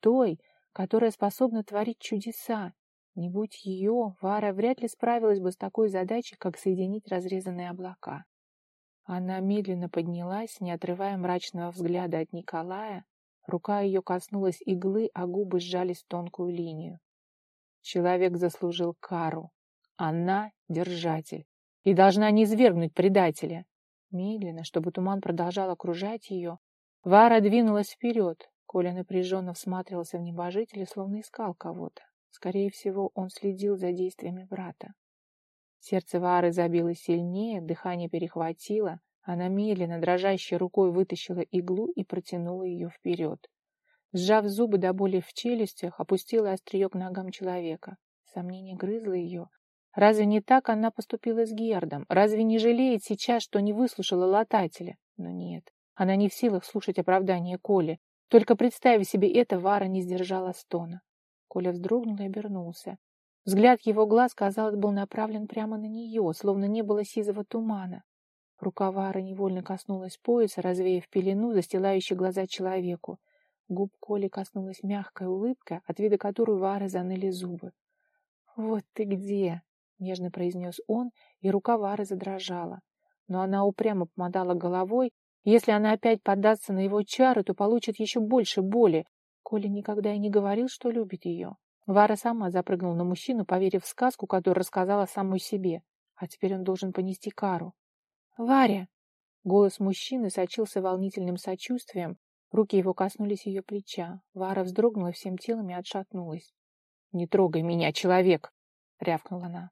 той, которая способна творить чудеса. Не будь ее, Вара вряд ли справилась бы с такой задачей, как соединить разрезанные облака. Она медленно поднялась, не отрывая мрачного взгляда от Николая. Рука ее коснулась иглы, а губы сжались в тонкую линию. Человек заслужил кару. Она — держатель и должна низвергнуть предателя. Медленно, чтобы туман продолжал окружать ее, Вара двинулась вперед. Коля напряженно всматривался в небожителя, словно искал кого-то. Скорее всего, он следил за действиями брата. Сердце Вары забилось сильнее, дыхание перехватило. Она медленно, дрожащей рукой вытащила иглу и протянула ее вперед. Сжав зубы до боли в челюстях, опустила острие к ногам человека. Сомнение грызло ее, Разве не так она поступила с Гердом? Разве не жалеет сейчас, что не выслушала латателя? Но нет, она не в силах слушать оправдания Коли. Только представив себе это, Вара не сдержала стона. Коля вздрогнул и обернулся. Взгляд его глаз, казалось, был направлен прямо на нее, словно не было сизого тумана. Рука Вары невольно коснулась пояса, развеяв пелену, застилающую глаза человеку. Губ Коли коснулась мягкая улыбка, от вида которой Вары заныли зубы. «Вот ты где!» — нежно произнес он, и рука Вары задрожала. Но она упрямо помотала головой. Если она опять поддастся на его чары, то получит еще больше боли. Коля никогда и не говорил, что любит ее. Вара сама запрыгнула на мужчину, поверив в сказку, которую рассказала самой себе. А теперь он должен понести кару. «Варя!» Голос мужчины сочился волнительным сочувствием. Руки его коснулись ее плеча. Вара вздрогнула всем телом и отшатнулась. «Не трогай меня, человек!» — рявкнула она.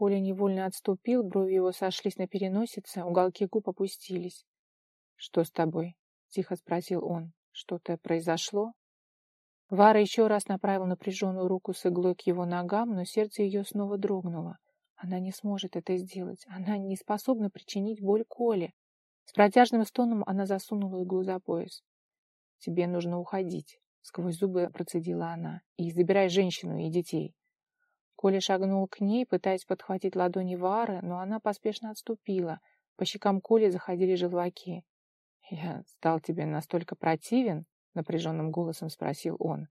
Коля невольно отступил, брови его сошлись на переносице, уголки губ опустились. «Что с тобой?» — тихо спросил он. «Что-то произошло?» Вара еще раз направила напряженную руку с иглой к его ногам, но сердце ее снова дрогнуло. Она не сможет это сделать. Она не способна причинить боль Коле. С протяжным стоном она засунула иглу за пояс. «Тебе нужно уходить», — сквозь зубы процедила она. «И забирай женщину и детей». Коля шагнул к ней, пытаясь подхватить ладони Вары, но она поспешно отступила. По щекам Коли заходили желваки. «Я стал тебе настолько противен?» — напряженным голосом спросил он.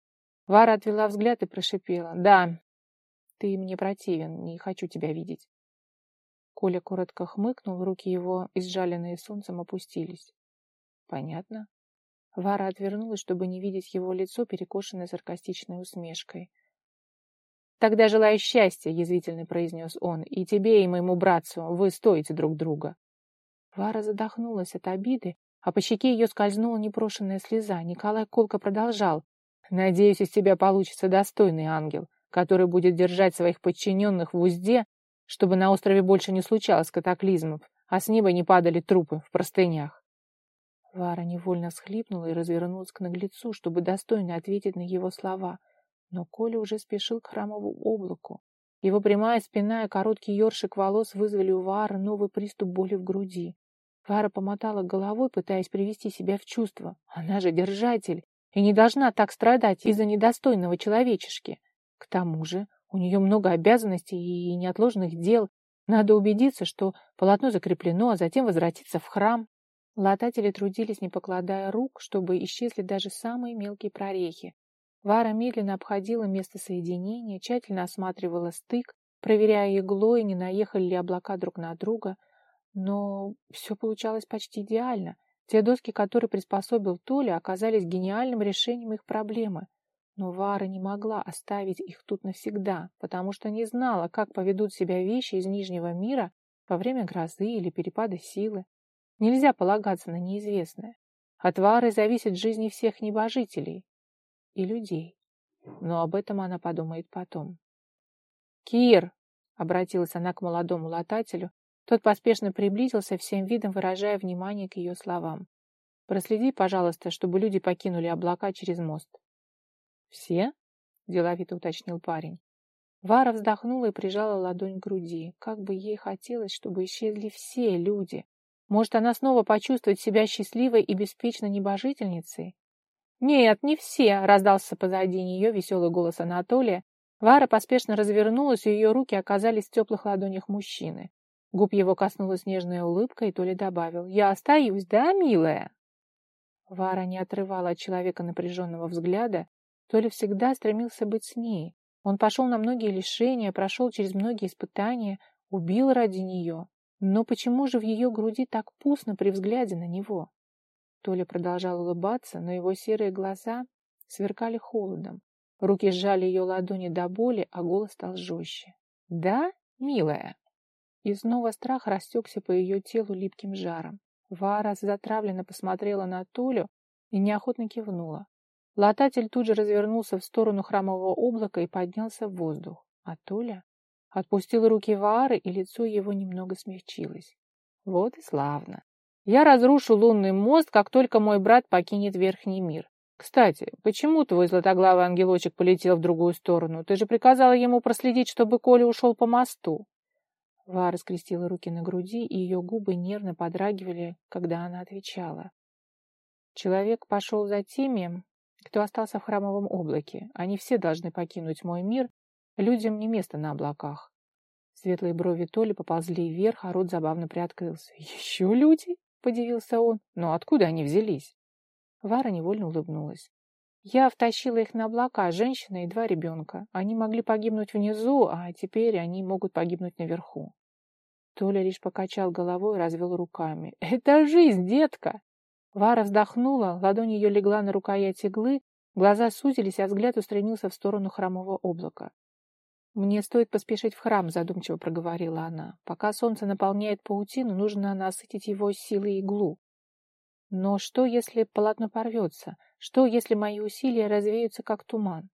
Вара отвела взгляд и прошипела. «Да, ты мне противен, не хочу тебя видеть». Коля коротко хмыкнул, руки его, изжаленные солнцем, опустились. «Понятно». Вара отвернулась, чтобы не видеть его лицо, перекошенное саркастичной усмешкой. «Тогда желаю счастья», — язвительно произнес он, — «и тебе, и моему братцу. Вы стоите друг друга». Вара задохнулась от обиды, а по щеке ее скользнула непрошенная слеза. Николай колко продолжал. «Надеюсь, из тебя получится достойный ангел, который будет держать своих подчиненных в узде, чтобы на острове больше не случалось катаклизмов, а с неба не падали трупы в простынях». Вара невольно всхлипнула и развернулась к наглецу, чтобы достойно ответить на его слова — но Коля уже спешил к храмовому облаку. Его прямая спина и короткий ёршик волос вызвали у Вары новый приступ боли в груди. Вара помотала головой, пытаясь привести себя в чувство. Она же держатель и не должна так страдать из-за недостойного человечешки. К тому же у нее много обязанностей и неотложных дел. Надо убедиться, что полотно закреплено, а затем возвратиться в храм. Лататели трудились, не покладая рук, чтобы исчезли даже самые мелкие прорехи. Вара медленно обходила место соединения, тщательно осматривала стык, проверяя иглой, не наехали ли облака друг на друга. Но все получалось почти идеально. Те доски, которые приспособил Толя, оказались гениальным решением их проблемы. Но Вара не могла оставить их тут навсегда, потому что не знала, как поведут себя вещи из Нижнего мира во время грозы или перепада силы. Нельзя полагаться на неизвестное. От Вары зависит жизнь всех небожителей и людей. Но об этом она подумает потом. «Кир!» — обратилась она к молодому латателю. Тот поспешно приблизился, всем видом выражая внимание к ее словам. «Проследи, пожалуйста, чтобы люди покинули облака через мост». «Все?» — деловито уточнил парень. Вара вздохнула и прижала ладонь к груди. Как бы ей хотелось, чтобы исчезли все люди. Может, она снова почувствует себя счастливой и беспечной небожительницей? «Нет, не все!» — раздался позади нее веселый голос Анатолия. Вара поспешно развернулась, и ее руки оказались в теплых ладонях мужчины. Губ его коснулась нежная улыбка, и Толя добавил. «Я остаюсь, да, милая?» Вара не отрывала от человека напряженного взгляда. Толя всегда стремился быть с ней. Он пошел на многие лишения, прошел через многие испытания, убил ради нее. Но почему же в ее груди так пусто при взгляде на него? Толя продолжал улыбаться, но его серые глаза сверкали холодом. Руки сжали ее ладони до боли, а голос стал жестче. «Да, милая?» И снова страх растекся по ее телу липким жаром. Вара затравленно посмотрела на Толю и неохотно кивнула. Лататель тут же развернулся в сторону храмового облака и поднялся в воздух. А Толя отпустил руки Вары, и лицо его немного смягчилось. Вот и славно. Я разрушу лунный мост, как только мой брат покинет Верхний мир. Кстати, почему твой златоглавый ангелочек полетел в другую сторону? Ты же приказала ему проследить, чтобы Коля ушел по мосту. Вара скрестила руки на груди, и ее губы нервно подрагивали, когда она отвечала. Человек пошел за теми, кто остался в храмовом облаке. Они все должны покинуть мой мир. Людям не место на облаках. Светлые брови Толи поползли вверх, а рот забавно приоткрылся. «Еще люди?» — подивился он. «Но откуда они взялись?» Вара невольно улыбнулась. «Я втащила их на облака, женщина и два ребенка. Они могли погибнуть внизу, а теперь они могут погибнуть наверху». Толя лишь покачал головой и развел руками. «Это жизнь, детка!» Вара вздохнула, ладонь ее легла на рукоять иглы, глаза сузились, а взгляд устремился в сторону храмового облака. «Мне стоит поспешить в храм», — задумчиво проговорила она. «Пока солнце наполняет паутину, нужно насытить его силой иглу. Но что, если полотно порвется? Что, если мои усилия развеются, как туман?»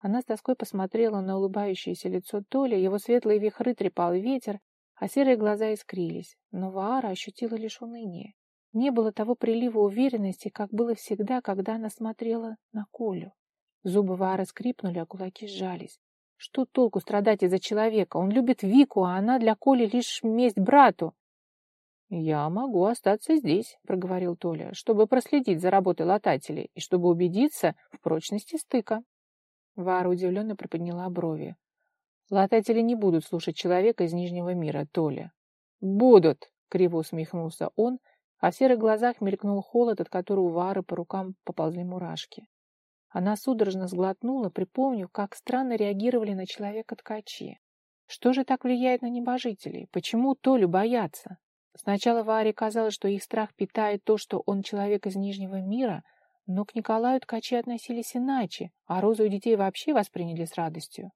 Она с тоской посмотрела на улыбающееся лицо Толи, его светлые вихры трепал ветер, а серые глаза искрились. Но Ваара ощутила лишь уныние. Не было того прилива уверенности, как было всегда, когда она смотрела на Колю. Зубы Вары скрипнули, а кулаки сжались. Что толку страдать из-за человека? Он любит Вику, а она для Коли лишь месть брату. «Я могу остаться здесь», — проговорил Толя, «чтобы проследить за работой латателей и чтобы убедиться в прочности стыка». Вара удивленно приподняла брови. «Лататели не будут слушать человека из Нижнего мира, Толя». «Будут», — криво усмехнулся он, а в серых глазах мелькнул холод, от которого у Вары по рукам поползли мурашки. Она судорожно сглотнула, припомнив, как странно реагировали на человека ткачи. Что же так влияет на небожителей? Почему Толю боятся? Сначала Варе казалось, что их страх питает то, что он человек из Нижнего мира, но к Николаю ткачи относились иначе, а Розу и детей вообще восприняли с радостью.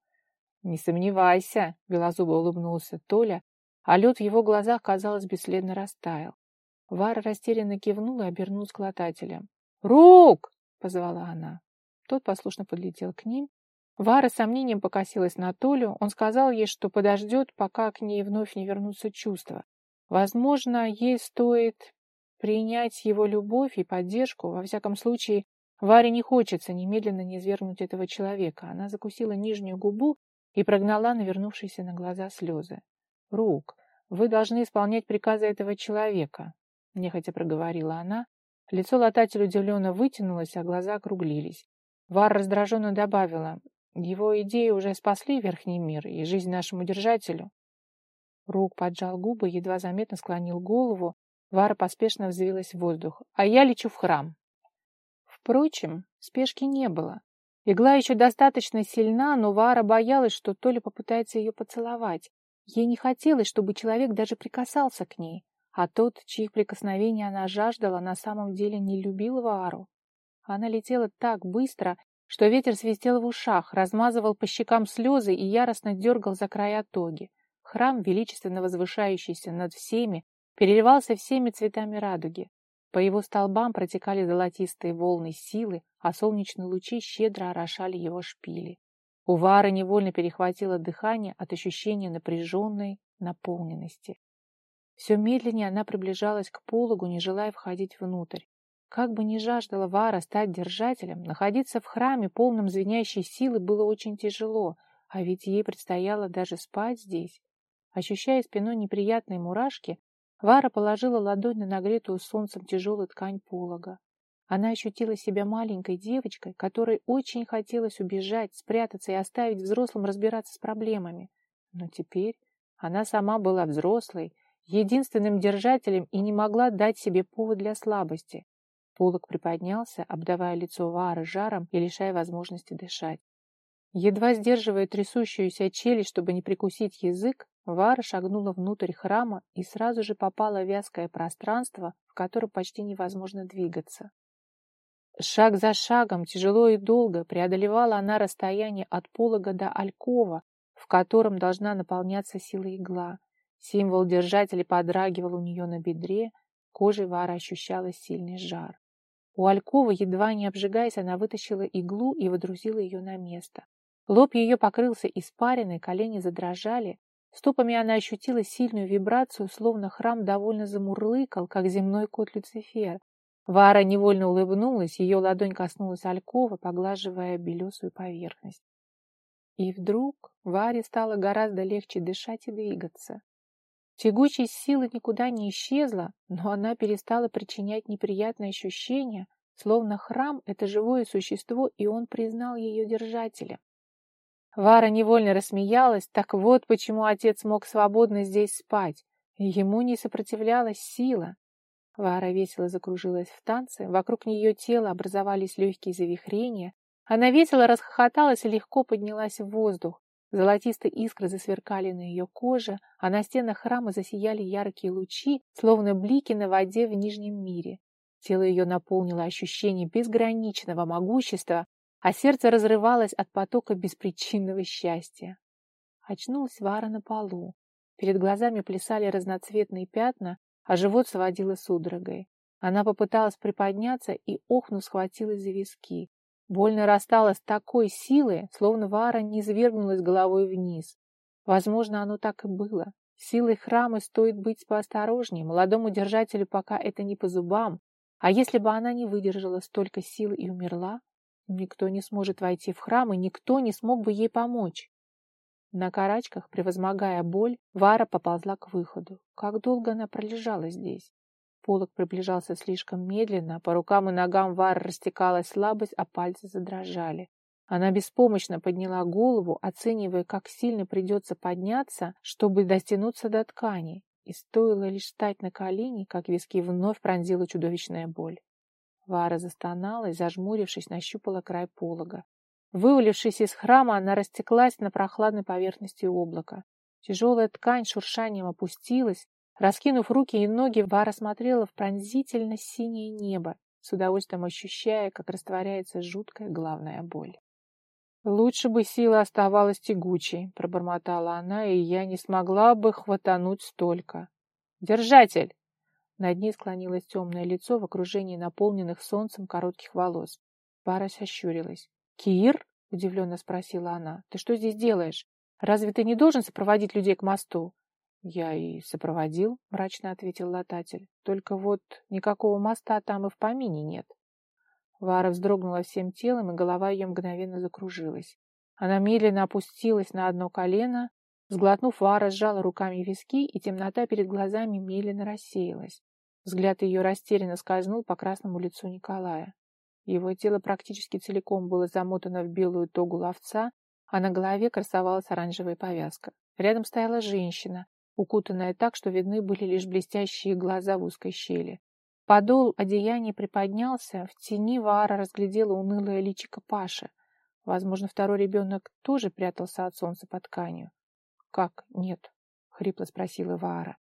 «Не сомневайся», — белозубо улыбнулся Толя, а лед в его глазах, казалось, бесследно растаял. Вара растерянно кивнула и обернулась к латателям. «Рук!» — позвала она. Тот послушно подлетел к ним. Вара с сомнением покосилась на Толю. Он сказал ей, что подождет, пока к ней вновь не вернутся чувства. Возможно, ей стоит принять его любовь и поддержку. Во всяком случае, Варе не хочется немедленно не свергнуть этого человека. Она закусила нижнюю губу и прогнала навернувшиеся на глаза слезы. «Рук, вы должны исполнять приказы этого человека», — нехотя проговорила она. Лицо латателя удивленно вытянулось, а глаза округлились. Вар раздраженно добавила, его идеи уже спасли Верхний мир и жизнь нашему держателю. Рук поджал губы, едва заметно склонил голову. Вара поспешно взвилась в воздух. А я лечу в храм. Впрочем, спешки не было. Игла еще достаточно сильна, но Вара боялась, что Толя попытается ее поцеловать. Ей не хотелось, чтобы человек даже прикасался к ней. А тот, чьих прикосновений она жаждала, на самом деле не любил Вару. Она летела так быстро, что ветер свистел в ушах, размазывал по щекам слезы и яростно дергал за края тоги. Храм, величественно возвышающийся над всеми, переливался всеми цветами радуги. По его столбам протекали золотистые волны силы, а солнечные лучи щедро орошали его шпили. У Вары невольно перехватило дыхание от ощущения напряженной наполненности. Все медленнее она приближалась к пологу, не желая входить внутрь. Как бы ни жаждала Вара стать держателем, находиться в храме, полном звенящей силы, было очень тяжело, а ведь ей предстояло даже спать здесь. Ощущая спиной неприятные мурашки, Вара положила ладонь на нагретую солнцем тяжелую ткань полога. Она ощутила себя маленькой девочкой, которой очень хотелось убежать, спрятаться и оставить взрослым разбираться с проблемами. Но теперь она сама была взрослой, единственным держателем и не могла дать себе повод для слабости. Полок приподнялся, обдавая лицо Вары жаром и лишая возможности дышать. Едва сдерживая трясущуюся челюсть, чтобы не прикусить язык, Вара шагнула внутрь храма и сразу же попала в вязкое пространство, в котором почти невозможно двигаться. Шаг за шагом, тяжело и долго, преодолевала она расстояние от полога до алькова, в котором должна наполняться сила игла. Символ держателя подрагивал у нее на бедре, кожей Вара ощущала сильный жар. У Алькова, едва не обжигаясь, она вытащила иглу и водрузила ее на место. Лоб ее покрылся испариной, колени задрожали. Стопами она ощутила сильную вибрацию, словно храм довольно замурлыкал, как земной кот Люцифер. Вара невольно улыбнулась, ее ладонь коснулась Алькова, поглаживая белесую поверхность. И вдруг Варе стало гораздо легче дышать и двигаться. Тягучесть силы никуда не исчезла, но она перестала причинять неприятные ощущения, словно храм — это живое существо, и он признал ее держателем. Вара невольно рассмеялась, так вот почему отец мог свободно здесь спать. Ему не сопротивлялась сила. Вара весело закружилась в танце, вокруг нее тела образовались легкие завихрения. Она весело расхохоталась и легко поднялась в воздух. Золотистые искры засверкали на ее коже, а на стенах храма засияли яркие лучи, словно блики на воде в Нижнем мире. Тело ее наполнило ощущение безграничного могущества, а сердце разрывалось от потока беспричинного счастья. Очнулась Вара на полу. Перед глазами плясали разноцветные пятна, а живот сводило судорогой. Она попыталась приподняться и, охнув, схватилась за виски. Боль нарастала с такой силой, словно Вара не свергнулась головой вниз. Возможно, оно так и было. Силой храма стоит быть поосторожнее, молодому держателю пока это не по зубам. А если бы она не выдержала столько сил и умерла, никто не сможет войти в храм, и никто не смог бы ей помочь. На карачках, превозмогая боль, Вара поползла к выходу. Как долго она пролежала здесь? Полок приближался слишком медленно, по рукам и ногам Вары растекалась слабость, а пальцы задрожали. Она беспомощно подняла голову, оценивая, как сильно придется подняться, чтобы дотянуться до ткани. И стоило лишь встать на колени, как виски вновь пронзила чудовищная боль. Вара застонала и, зажмурившись, нащупала край полога. Вывалившись из храма, она растеклась на прохладной поверхности облака. Тяжелая ткань шуршанием опустилась. Раскинув руки и ноги, Вара смотрела в пронзительно синее небо, с удовольствием ощущая, как растворяется жуткая головная боль. «Лучше бы сила оставалась тягучей», — пробормотала она, — «и я не смогла бы хватануть столько». «Держатель!» Над ней склонилось темное лицо в окружении наполненных солнцем коротких волос. Вара ощурилась. «Кир?» — удивленно спросила она. «Ты что здесь делаешь? Разве ты не должен сопроводить людей к мосту?» «Я и сопроводил», — мрачно ответил лататель. «Только вот никакого моста там и в помине нет». Вара вздрогнула всем телом, и голова ее мгновенно закружилась. Она медленно опустилась на одно колено. Сглотнув, Вара сжала руками виски, и темнота перед глазами медленно рассеялась. Взгляд ее растерянно скользнул по красному лицу Николая. Его тело практически целиком было замотано в белую тогу ловца, а на голове красовалась оранжевая повязка. Рядом стояла женщина, укутанная так, что видны были лишь блестящие глаза в узкой щели. Подол одеяния приподнялся, в тени Ваара разглядела унылое личико Паши. Возможно, второй ребенок тоже прятался от солнца под тканью. «Как нет?» — хрипло спросила Ваара.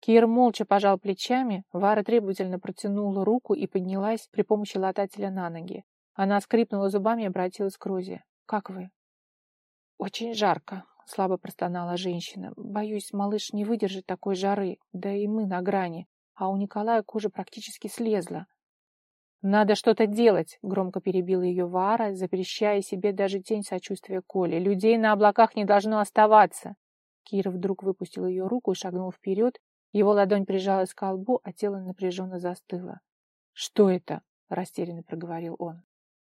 Кир молча пожал плечами, Вара требовательно протянула руку и поднялась при помощи латателя на ноги. Она скрипнула зубами и обратилась к Розе. «Как вы?» «Очень жарко», — слабо простонала женщина. «Боюсь, малыш не выдержит такой жары, да и мы на грани, а у Николая кожа практически слезла». «Надо что-то делать», — громко перебила ее Вара, запрещая себе даже тень сочувствия Коле. «Людей на облаках не должно оставаться». Кир вдруг выпустил ее руку и шагнул вперед, его ладонь прижалась к колбу, а тело напряженно застыло. «Что это?» — растерянно проговорил он.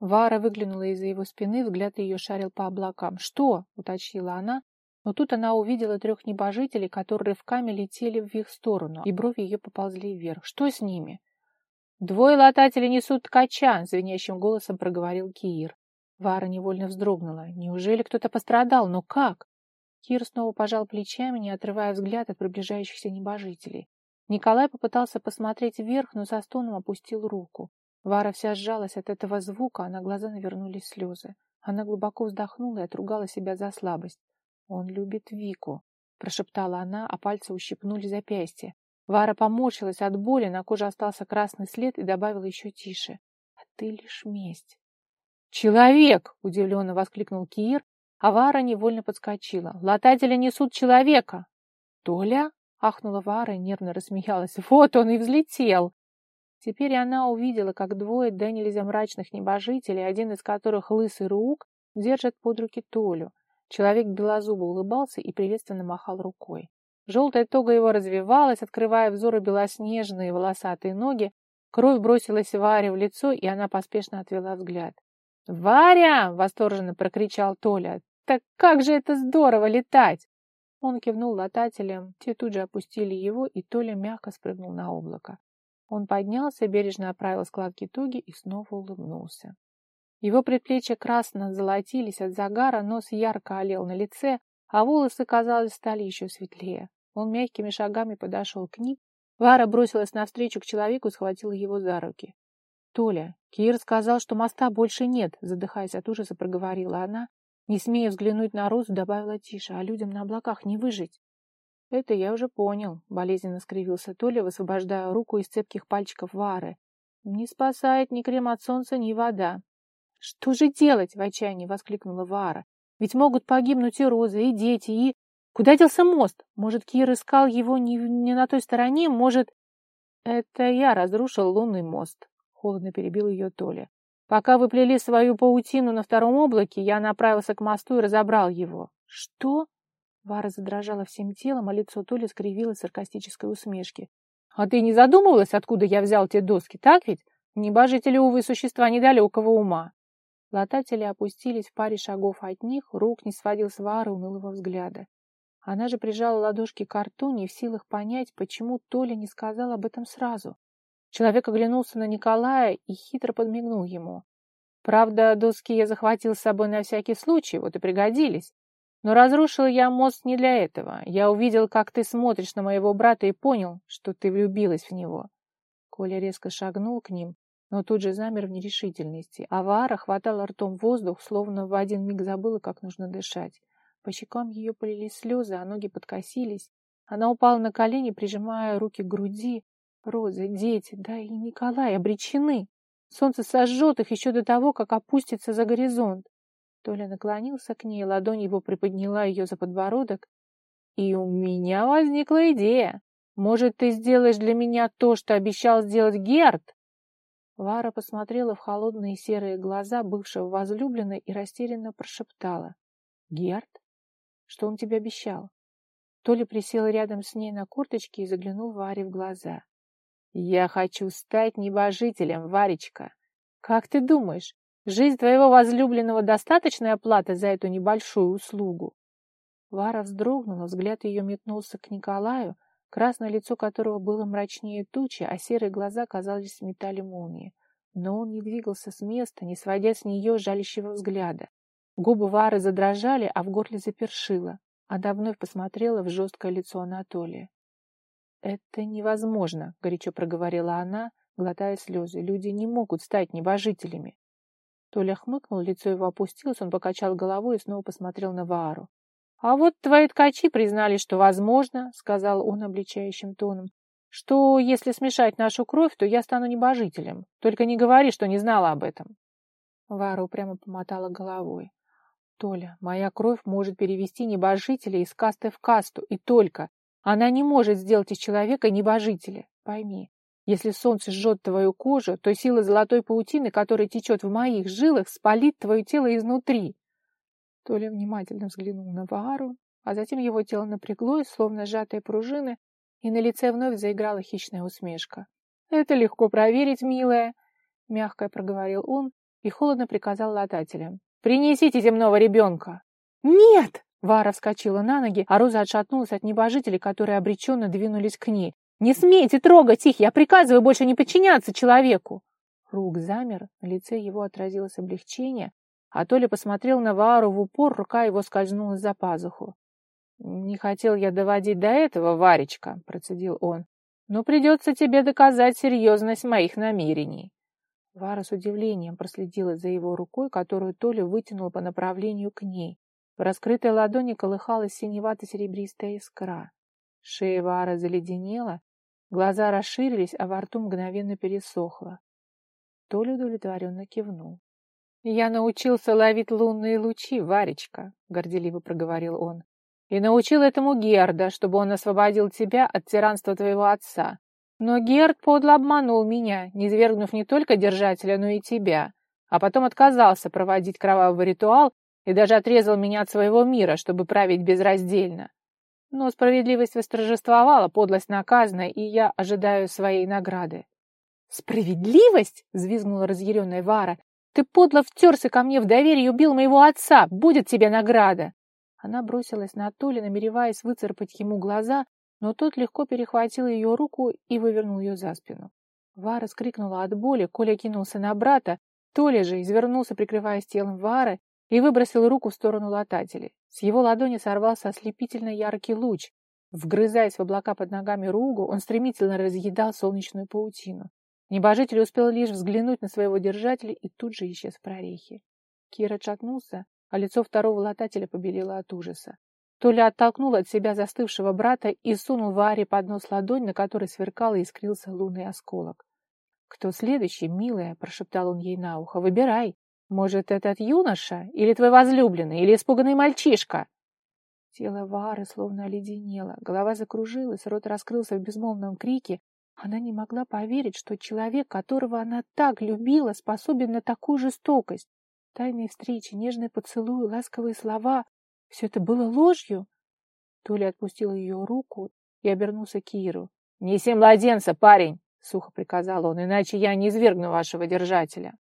Вара выглянула из-за его спины, взгляд ее шарил по облакам. «Что?» — уточнила она, но тут она увидела трех небожителей, которые рывками летели в их сторону, и брови ее поползли вверх. «Что с ними?» «Двое латателей несут ткача!» — звенящим голосом проговорил Киир. Вара невольно вздрогнула. «Неужели кто-то пострадал? Но как?» Кир снова пожал плечами, не отрывая взгляд от приближающихся небожителей. Николай попытался посмотреть вверх, но со стоном опустил руку. Вара вся сжалась от этого звука, а на глаза навернулись слезы. Она глубоко вздохнула и отругала себя за слабость. «Он любит Вику», — прошептала она, а пальцы ущипнули запястье. Вара поморщилась от боли, на коже остался красный след и добавила еще тише. «А ты лишь месть». «Человек!» — удивленно воскликнул Киир, а невольно подскочила. «Лататели несут человека!» «Толя?» — ахнула Вара и нервно рассмеялась. «Вот он и взлетел!» Теперь она увидела, как двое да нельзя мрачных небожителей, один из которых лысый рук, держат под руки Толю. Человек белозубо улыбался и приветственно махал рукой. Желтая тога его развивалась, открывая взору белоснежные волосатые ноги. Кровь бросилась Варе в лицо, и она поспешно отвела взгляд. «Варя!» — восторженно прокричал Толя. «Так как же это здорово летать!» Он кивнул латателям, те тут же опустили его, и Толя мягко спрыгнул на облако. Он поднялся, бережно оправил складки туги и снова улыбнулся. Его предплечья красно золотились от загара, нос ярко олел на лице, а волосы, казалось, стали еще светлее. Он мягкими шагами подошел к ним. Вара бросилась навстречу к человеку и схватила его за руки. «Толя, Кир сказал, что моста больше нет», — задыхаясь от ужаса, проговорила она. Не смея взглянуть на Розу, добавила тише, «а людям на облаках не выжить». «Это я уже понял», — болезненно скривился Толя, высвобождая руку из цепких пальчиков Вары. «Не спасает ни крем от солнца, ни вода». «Что же делать?» — в отчаянии воскликнула Вара. «Ведь могут погибнуть и Роза, и дети, и...» «Куда делся мост? Может, Кир искал его не, не на той стороне? Может...» «Это я разрушил лунный мост», холодно перебил ее Толя. Пока вы плели свою паутину на втором облаке, я направился к мосту и разобрал его. Что? Вара задрожала всем телом, а лицо Толи скривилось саркастической усмешки. А ты не задумывалась, откуда я взял те доски, так ведь? Небожители, увы, существа недалекого ума. Лататели опустились в паре шагов от них, рук не сводил с Вары унылого взгляда. Она же прижала ладошки к рту, не в силах понять, почему Толя не сказал об этом сразу. Человек оглянулся на Николая и хитро подмигнул ему. Правда, доски я захватил с собой на всякий случай, вот и пригодились. Но разрушил я мост не для этого. Я увидел, как ты смотришь на моего брата и понял, что ты влюбилась в него. Коля резко шагнул к ним, но тут же замер в нерешительности. А Вара хватала ртом воздух, словно в один миг забыла, как нужно дышать. По щекам ее полились слезы, а ноги подкосились. Она упала на колени, прижимая руки к груди. Роза, дети, да и Николай обречены. Солнце сожжет их еще до того, как опустится за горизонт. Толя наклонился к ней, ладонь его приподняла ее за подбородок. И у меня возникла идея. Может, ты сделаешь для меня то, что обещал сделать Герд? Вара посмотрела в холодные серые глаза бывшего возлюбленной и растерянно прошептала. «Герд? Что он тебе обещал?» Толя присел рядом с ней на курточке и заглянул Варе в глаза. «Я хочу стать небожителем, Варечка. Как ты думаешь, жизнь твоего возлюбленного достаточная оплата за эту небольшую услугу?» Вара вздрогнула, взгляд ее метнулся к Николаю, красное лицо которого было мрачнее тучи, а серые глаза, казались, метали молнии. Но он не двигался с места, не сводя с нее жалящего взгляда. Губы Вары задрожали, а в горле запершило. Она вновь посмотрела в жесткое лицо Анатолия. «Это невозможно», — горячо проговорила она, глотая слезы. «Люди не могут стать небожителями». Толя хмыкнул, лицо его опустилось, он покачал головой и снова посмотрел на Ваару. «А вот твои ткачи признали, что возможно», — сказал он обличающим тоном, «что если смешать нашу кровь, то я стану небожителем. Только не говори, что не знала об этом». Вара упрямо помотала головой. «Толя, моя кровь может перевести небожителя из касты в касту, и только. Она не может сделать из человека небожителя. Пойми, если солнце жжет твою кожу, то сила золотой паутины, которая течет в моих жилах, спалит твое тело изнутри. Толя внимательно взглянул на Ваару, а затем его тело напряглось, словно сжатые пружины, и на лице вновь заиграла хищная усмешка. «Это легко проверить, милая», — мягко проговорил он и холодно приказал латателям. «Принесите земного ребенка!» «Нет!» Вара вскочила на ноги, а Роза отшатнулась от небожителей, которые обреченно двинулись к ней. «Не смейте трогать их! Я приказываю больше не подчиняться человеку!» Рук замер, на лице его отразилось облегчение, а Толя посмотрел на Вару в упор, рука его скользнула за пазуху. «Не хотел я доводить до этого, Варечка», — процедил он, «но придется тебе доказать серьезность моих намерений». Вара с удивлением проследила за его рукой, которую Толя вытянул по направлению к ней. В раскрытой ладони колыхалась синевато-серебристая искра. Шея Вара заледенела, глаза расширились, а во рту мгновенно пересохло. Толя удовлетворенно кивнул. «Я научился ловить лунные лучи, Варечка», — горделиво проговорил он. «И научил этому Герда, чтобы он освободил тебя от тиранства твоего отца. Но Герд подло обманул меня, низвергнув не только держателя, но и тебя, а потом отказался проводить кровавый ритуал и даже отрезал меня от своего мира, чтобы править безраздельно. Но справедливость восторжествовала, подлость наказана, и я ожидаю своей награды. «Справедливость?» — взвизгнула разъяренная Вара. «Ты подло втерся ко мне в доверие и убил моего отца! Будет тебе награда!» Она бросилась на Толи, намереваясь выцарапать ему глаза, но тот легко перехватил ее руку и вывернул ее за спину. Вара скрикнула от боли, Коля кинулся на брата, Толя же извернулся, прикрываясь телом Вары, и выбросил руку в сторону латателей. С его ладони сорвался ослепительно яркий луч. Вгрызаясь в облака под ногами Ругу, он стремительно разъедал солнечную паутину. Небожитель успел лишь взглянуть на своего держателя и тут же исчез в прорехе. Кира отшатнулся, а лицо второго латателя побелело от ужаса. Толя оттолкнул от себя застывшего брата и сунул Варе под нос ладонь, на которой сверкал и искрился лунный осколок. «Кто следующий, милая?» — прошептал он ей на ухо. «Выбирай. Может, этот юноша? Или твой возлюбленный? Или испуганный мальчишка?» Тело Вары словно оледенело, голова закружилась, рот раскрылся в безмолвном крике. Она не могла поверить, что человек, которого она так любила, способен на такую жестокость. Тайные встречи, нежные поцелуи, ласковые слова — все это было ложью? Толя отпустил ее руку и обернулся к Киру. — Неси младенца, парень! — сухо приказал он, — иначе я не извергну вашего держателя.